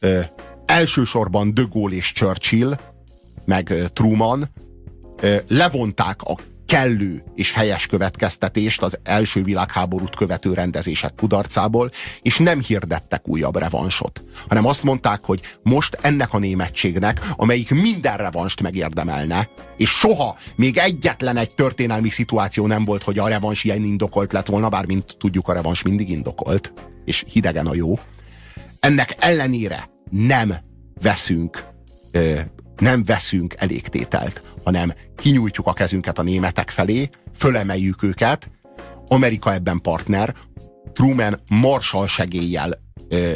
ö, elsősorban De Gaulle és Churchill, meg Truman ö, levonták a kellő és helyes következtetést az első világháborút követő rendezések kudarcából, és nem hirdettek újabb revansot, hanem azt mondták, hogy most ennek a németségnek, amelyik minden revanst megérdemelne, és soha még egyetlen egy történelmi szituáció nem volt, hogy a revans ilyen indokolt lett volna, bár mint tudjuk, a revans mindig indokolt, és hidegen a jó. Ennek ellenére nem veszünk nem veszünk elégtételt, hanem kinyújtjuk a kezünket a németek felé, fölemeljük őket, Amerika ebben partner, Truman Marshall segéllyel ö,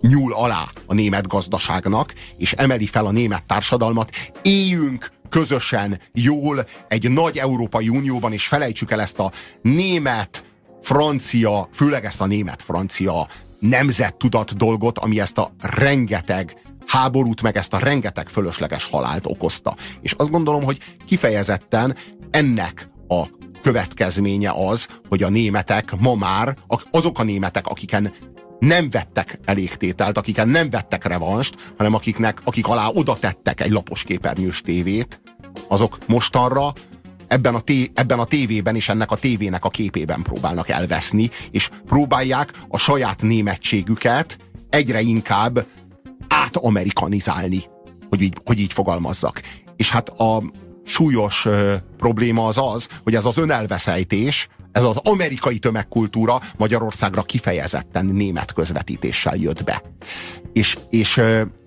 nyúl alá a német gazdaságnak, és emeli fel a német társadalmat, éljünk közösen, jól egy nagy Európai Unióban, és felejtsük el ezt a német, francia, főleg ezt a német-francia nemzettudat dolgot, ami ezt a rengeteg háborút, meg ezt a rengeteg fölösleges halált okozta. És azt gondolom, hogy kifejezetten ennek a következménye az, hogy a németek ma már, azok a németek, akiken nem vettek elégtételt, akiken nem vettek revanst, hanem akiknek, akik alá oda tettek egy lapos képernyős tévét, azok mostanra ebben a, té, ebben a tévében és ennek a tévének a képében próbálnak elveszni, és próbálják a saját németségüket egyre inkább átamerikanizálni, hogy így, hogy így fogalmazzak. És hát a súlyos ö, probléma az az, hogy ez az önelveszejtés, ez az amerikai tömegkultúra Magyarországra kifejezetten német közvetítéssel jött be. És, és,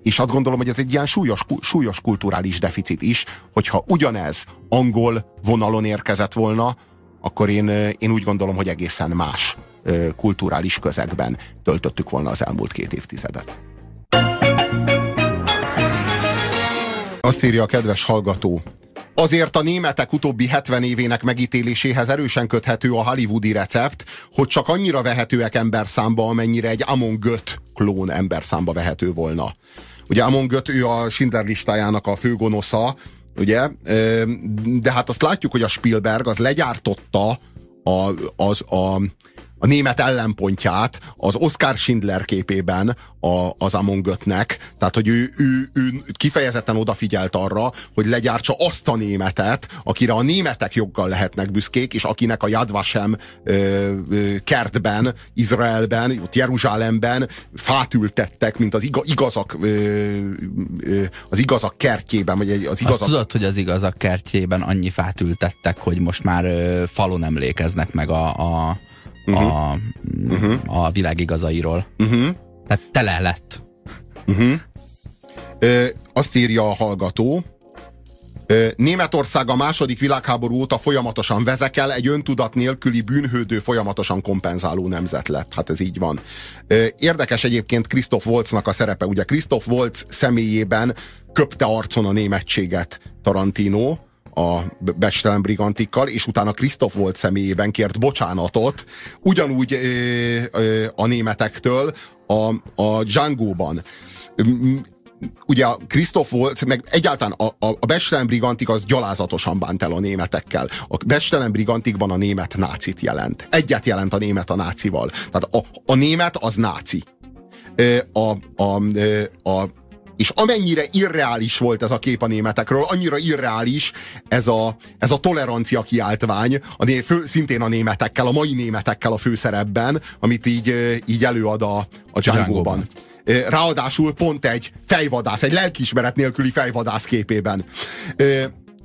és azt gondolom, hogy ez egy ilyen súlyos, súlyos kulturális deficit is, hogyha ugyanez angol vonalon érkezett volna, akkor én, én úgy gondolom, hogy egészen más kulturális közegben töltöttük volna az elmúlt két évtizedet. Azt írja a kedves hallgató, Azért a németek utóbbi 70 évének megítéléséhez erősen köthető a hollywoodi recept, hogy csak annyira vehetőek emberszámba, amennyire egy Amon Göt klón emberszámba vehető volna. Ugye Amon Göt, ő a Schindler listájának a főgonosza, ugye? De hát azt látjuk, hogy a Spielberg az legyártotta a, az, a, a német ellenpontját az Oscar Schindler képében a, az Among Götnek, tehát hogy ő, ő, ő kifejezetten odafigyelt arra, hogy legyártsa azt a németet, akire a németek joggal lehetnek büszkék, és akinek a Yad Vashem ö, ö, kertben, Izraelben, ott Jeruzsálemben fát ültettek, mint az iga, igazak ö, ö, az igazak kertjében, vagy az igazak... Azt tudod, hogy az igazak kertjében annyi fát ültettek, hogy most már ö, falon emlékeznek meg a, a uh-huh. a, uh-huh. a világ igazairól. Uh-huh. Tehát tele lett. Uh-huh. Ö, azt írja a hallgató, Németország a második világháború óta folyamatosan vezekel, egy öntudat nélküli bűnhődő folyamatosan kompenzáló nemzet lett. Hát ez így van. Érdekes egyébként Christoph Waltznak a szerepe. Ugye Christoph Waltz személyében köpte arcon a németséget Tarantino, a Becstelen brigantikkal, és utána Krisztof volt személyében kért bocsánatot, ugyanúgy ö, ö, a németektől a, a Django-ban ugye a Krisztof volt, meg egyáltalán a, a, a Bestelen Brigantik az gyalázatosan bánt el a németekkel. A Bestelen Brigantikban a német nácit jelent. Egyet jelent a német a nácival. Tehát a, a német az náci. A, a, a, a és amennyire irreális volt ez a kép a németekről, annyira irreális ez a, ez a tolerancia kiáltvány, a né, fő, szintén a németekkel, a mai németekkel a főszerepben, amit így, így előad a, a Django-ban. Ráadásul pont egy fejvadász, egy lelkiismeret nélküli fejvadász képében.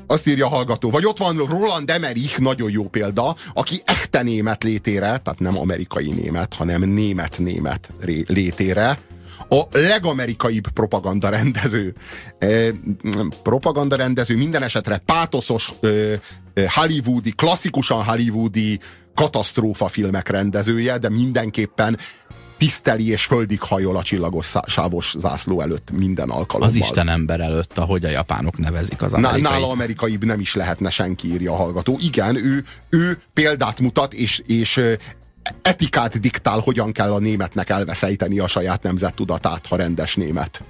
Azt írja a hallgató. Vagy ott van Roland Emmerich, nagyon jó példa, aki echte német létére, tehát nem amerikai német, hanem német-német létére a legamerikaibb propaganda rendező. E, propaganda rendező, minden esetre pátoszos e, hollywoodi, klasszikusan hollywoodi katasztrófa filmek rendezője, de mindenképpen tiszteli és földig hajol a csillagos sávos zászló előtt minden alkalommal. Az Isten ember előtt, ahogy a japánok nevezik az amerikai. Nála amerikaibb nem is lehetne senki, írja a hallgató. Igen, ő, ő példát mutat, és, és etikát diktál, hogyan kell a németnek elveszejteni a saját nemzettudatát, ha rendes német.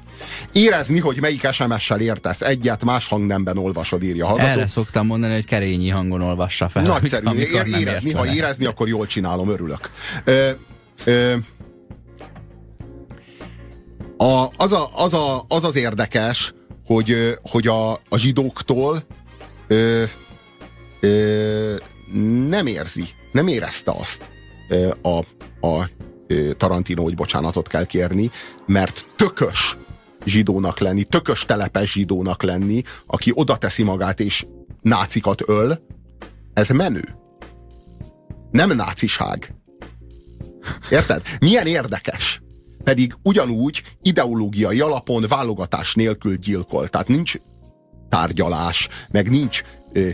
Érezni, hogy melyik SMS-sel értesz egyet, más hangnemben olvasod, írja hallgató. Erre szoktam mondani, hogy kerényi hangon olvassa fel. Nagyszerű, ér, érezni, ha érezni, akkor jól csinálom, örülök. Ö, ö, a, az, a, az, a, az az érdekes, hogy, hogy a, a zsidóktól ö, ö, nem érzi, nem érezte azt, a, a Tarantino, hogy bocsánatot kell kérni, mert tökös zsidónak lenni, tökös telepes zsidónak lenni, aki oda teszi magát és nácikat öl, ez menő. Nem náciság. Érted? Milyen érdekes. Pedig ugyanúgy ideológiai alapon válogatás nélkül gyilkol. Tehát nincs tárgyalás, meg nincs ö,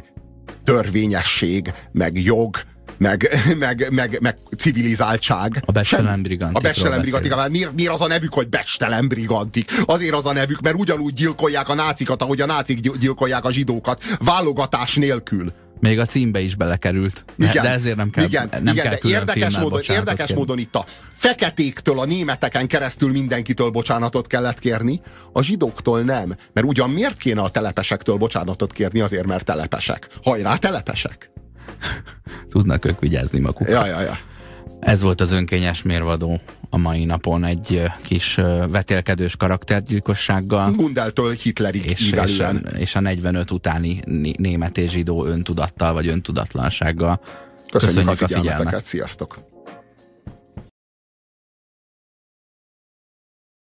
törvényesség, meg jog, meg, meg, meg, meg civilizáltság. A Bestelen Brigantik. A Bestelen Brigantik. Miért, miért az a nevük, hogy Bestelen Brigantik? Azért az a nevük, mert ugyanúgy gyilkolják a nácikat, ahogy a nácik gyilkolják a zsidókat. Válogatás nélkül. Még a címbe is belekerült. Igen, de ezért nem kell, igen, nem igen, kell de érdekes, módon, érdekes kérni. módon itt a feketéktől, a németeken keresztül mindenkitől bocsánatot kellett kérni, a zsidóktól nem. Mert ugyan miért kéne a telepesektől bocsánatot kérni azért, mert telepesek? Hajrá, telepesek! Tudnak ők vigyázni magukra. Ja, ja, ja. Ez volt az önkényes mérvadó a mai napon egy kis vetélkedős karaktergyilkossággal. Gundeltől Hitlerig és, és, a, és a 45 utáni német és zsidó öntudattal vagy öntudatlansággal. Köszönjük, Köszönjük a figyelmeteket, a figyelmet. sziasztok!